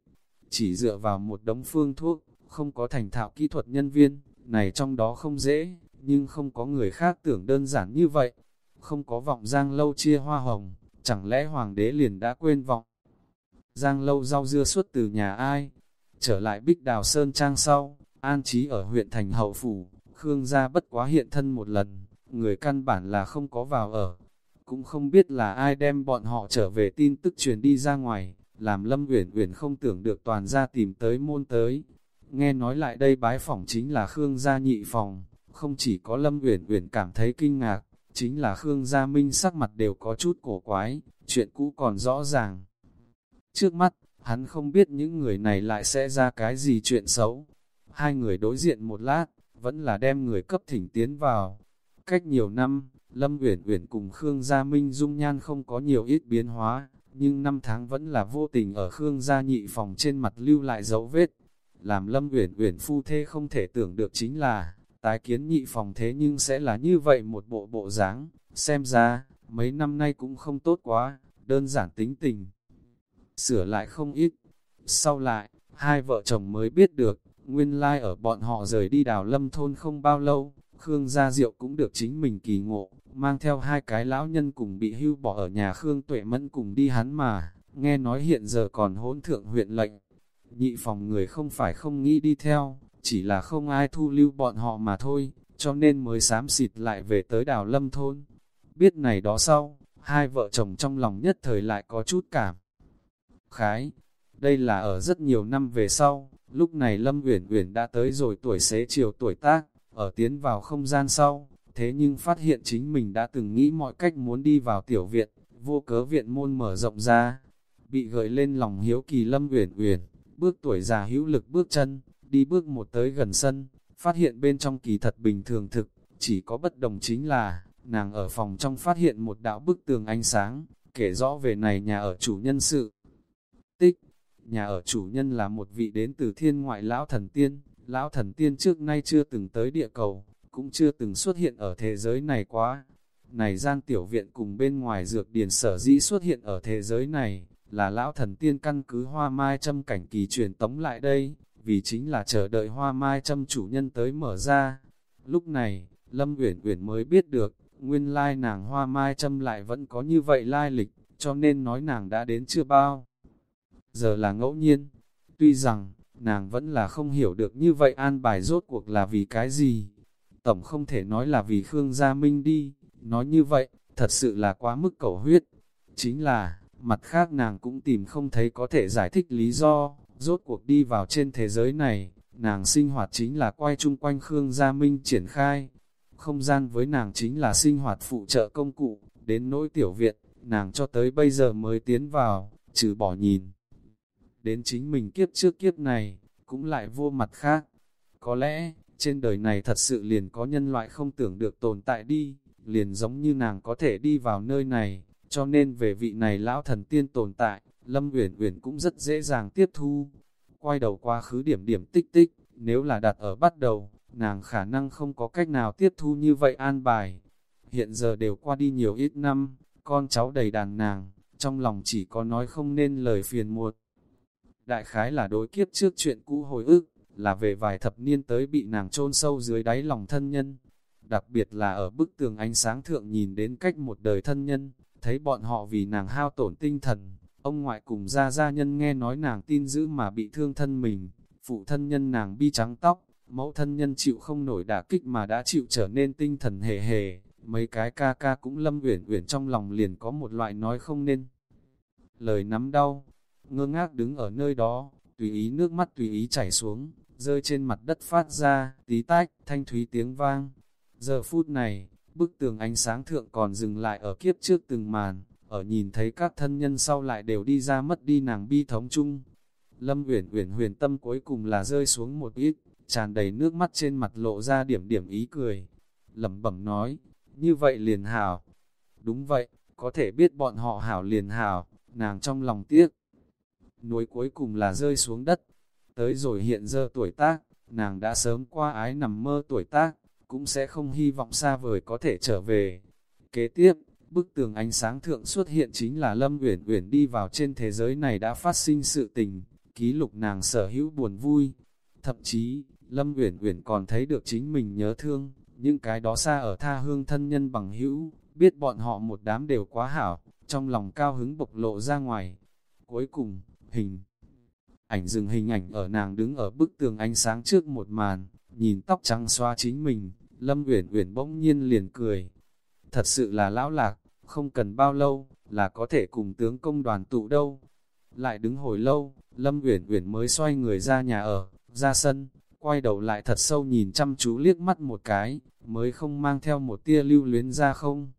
Chỉ dựa vào một đống phương thuốc, không có thành thạo kỹ thuật nhân viên, này trong đó không dễ, nhưng không có người khác tưởng đơn giản như vậy. Không có vọng giang lâu chia hoa hồng, chẳng lẽ hoàng đế liền đã quên vọng. Giang lâu rau dưa suốt từ nhà ai? Trở lại bích đào sơn trang sau, an trí ở huyện thành hậu phủ, Khương gia bất quá hiện thân một lần, người căn bản là không có vào ở. Cũng không biết là ai đem bọn họ trở về tin tức truyền đi ra ngoài, làm Lâm Uyển Uyển không tưởng được toàn gia tìm tới môn tới. Nghe nói lại đây bái phỏng chính là Khương gia nhị phòng, không chỉ có Lâm Uyển Uyển cảm thấy kinh ngạc, chính là Khương Gia Minh sắc mặt đều có chút cổ quái, chuyện cũ còn rõ ràng. Trước mắt, hắn không biết những người này lại sẽ ra cái gì chuyện xấu. Hai người đối diện một lát, vẫn là đem người cấp thỉnh tiến vào. Cách nhiều năm, Lâm Uyển Uyển cùng Khương Gia Minh dung nhan không có nhiều ít biến hóa, nhưng năm tháng vẫn là vô tình ở Khương Gia nhị phòng trên mặt lưu lại dấu vết. Làm Lâm Uyển Uyển phu thê không thể tưởng được chính là, tái kiến nhị phòng thế nhưng sẽ là như vậy một bộ bộ dáng, xem ra, mấy năm nay cũng không tốt quá, đơn giản tính tình. Sửa lại không ít. Sau lại, hai vợ chồng mới biết được, nguyên lai like ở bọn họ rời đi đào lâm thôn không bao lâu, Khương Gia Diệu cũng được chính mình kỳ ngộ, mang theo hai cái lão nhân cùng bị hưu bỏ ở nhà Khương Tuệ Mẫn cùng đi hắn mà, nghe nói hiện giờ còn hỗn thượng huyện lệnh. Nhị phòng người không phải không nghĩ đi theo, chỉ là không ai thu lưu bọn họ mà thôi, cho nên mới xám xịt lại về tới đào lâm thôn. Biết này đó sau, hai vợ chồng trong lòng nhất thời lại có chút cảm. Khái, đây là ở rất nhiều năm về sau, lúc này Lâm Uyển Uyển đã tới rồi tuổi xế chiều tuổi tác, ở tiến vào không gian sau, thế nhưng phát hiện chính mình đã từng nghĩ mọi cách muốn đi vào tiểu viện, vô cớ viện môn mở rộng ra, bị gợi lên lòng hiếu kỳ Lâm Uyển Uyển, bước tuổi già hữu lực bước chân, đi bước một tới gần sân, phát hiện bên trong kỳ thật bình thường thực, chỉ có bất đồng chính là, nàng ở phòng trong phát hiện một đạo bức tường ánh sáng, kể rõ về này nhà ở chủ nhân sự. Tích, nhà ở chủ nhân là một vị đến từ thiên ngoại lão thần tiên, lão thần tiên trước nay chưa từng tới địa cầu, cũng chưa từng xuất hiện ở thế giới này quá. này gian tiểu viện cùng bên ngoài dược điển sở dĩ xuất hiện ở thế giới này, là lão thần tiên căn cứ hoa mai châm cảnh kỳ truyền tống lại đây, vì chính là chờ đợi hoa mai châm chủ nhân tới mở ra. Lúc này, Lâm Uyển Uyển mới biết được, nguyên lai nàng hoa mai châm lại vẫn có như vậy lai lịch, cho nên nói nàng đã đến chưa bao. Giờ là ngẫu nhiên, tuy rằng, nàng vẫn là không hiểu được như vậy an bài rốt cuộc là vì cái gì. Tổng không thể nói là vì Khương Gia Minh đi, nói như vậy, thật sự là quá mức cầu huyết. Chính là, mặt khác nàng cũng tìm không thấy có thể giải thích lý do, rốt cuộc đi vào trên thế giới này, nàng sinh hoạt chính là quay chung quanh Khương Gia Minh triển khai. Không gian với nàng chính là sinh hoạt phụ trợ công cụ, đến nỗi tiểu viện, nàng cho tới bây giờ mới tiến vào, trừ bỏ nhìn. Đến chính mình kiếp trước kiếp này, cũng lại vô mặt khác. Có lẽ, trên đời này thật sự liền có nhân loại không tưởng được tồn tại đi, liền giống như nàng có thể đi vào nơi này, cho nên về vị này lão thần tiên tồn tại, Lâm Uyển Uyển cũng rất dễ dàng tiếp thu. Quay đầu qua khứ điểm điểm tích tích, nếu là đặt ở bắt đầu, nàng khả năng không có cách nào tiếp thu như vậy an bài. Hiện giờ đều qua đi nhiều ít năm, con cháu đầy đàn nàng, trong lòng chỉ có nói không nên lời phiền muộn. Đại khái là đối kiếp trước chuyện cũ hồi ức, là về vài thập niên tới bị nàng chôn sâu dưới đáy lòng thân nhân. Đặc biệt là ở bức tường ánh sáng thượng nhìn đến cách một đời thân nhân, thấy bọn họ vì nàng hao tổn tinh thần, ông ngoại cùng gia gia nhân nghe nói nàng tin giữ mà bị thương thân mình, phụ thân nhân nàng bi trắng tóc, mẫu thân nhân chịu không nổi đả kích mà đã chịu trở nên tinh thần hề hề, mấy cái ca ca cũng lâm uyển uyển trong lòng liền có một loại nói không nên. Lời nắm đau, ngơ ngác đứng ở nơi đó, tùy ý nước mắt tùy ý chảy xuống, rơi trên mặt đất phát ra, tí tách, thanh thúy tiếng vang. Giờ phút này, bức tường ánh sáng thượng còn dừng lại ở kiếp trước từng màn, ở nhìn thấy các thân nhân sau lại đều đi ra mất đi nàng bi thống chung. Lâm Uyển Uyển huyền tâm cuối cùng là rơi xuống một ít, tràn đầy nước mắt trên mặt lộ ra điểm điểm ý cười. Lẩm bẩm nói, như vậy liền hảo. Đúng vậy, có thể biết bọn họ hảo liền hảo, nàng trong lòng tiếc. Núi cuối cùng là rơi xuống đất. Tới rồi hiện giờ tuổi tác, nàng đã sớm qua ái nằm mơ tuổi tác, cũng sẽ không hy vọng xa vời có thể trở về. Kế tiếp, bức tường ánh sáng thượng xuất hiện chính là Lâm Uyển Uyển đi vào trên thế giới này đã phát sinh sự tình, ký lục nàng sở hữu buồn vui. Thậm chí, Lâm Uyển Uyển còn thấy được chính mình nhớ thương, những cái đó xa ở tha hương thân nhân bằng hữu, biết bọn họ một đám đều quá hảo, trong lòng cao hứng bộc lộ ra ngoài. Cuối cùng, hình ảnh dừng hình ảnh ở nàng đứng ở bức tường ánh sáng trước một màn, nhìn tóc trắng xoa chính mình, Lâm Uyển Uyển bỗng nhiên liền cười. Thật sự là lão lạc, không cần bao lâu, là có thể cùng tướng công đoàn tụ đâu. Lại đứng hồi lâu, Lâm Uyển Uyển mới xoay người ra nhà ở, ra sân, quay đầu lại thật sâu nhìn chăm chú liếc mắt một cái, mới không mang theo một tia lưu luyến ra không.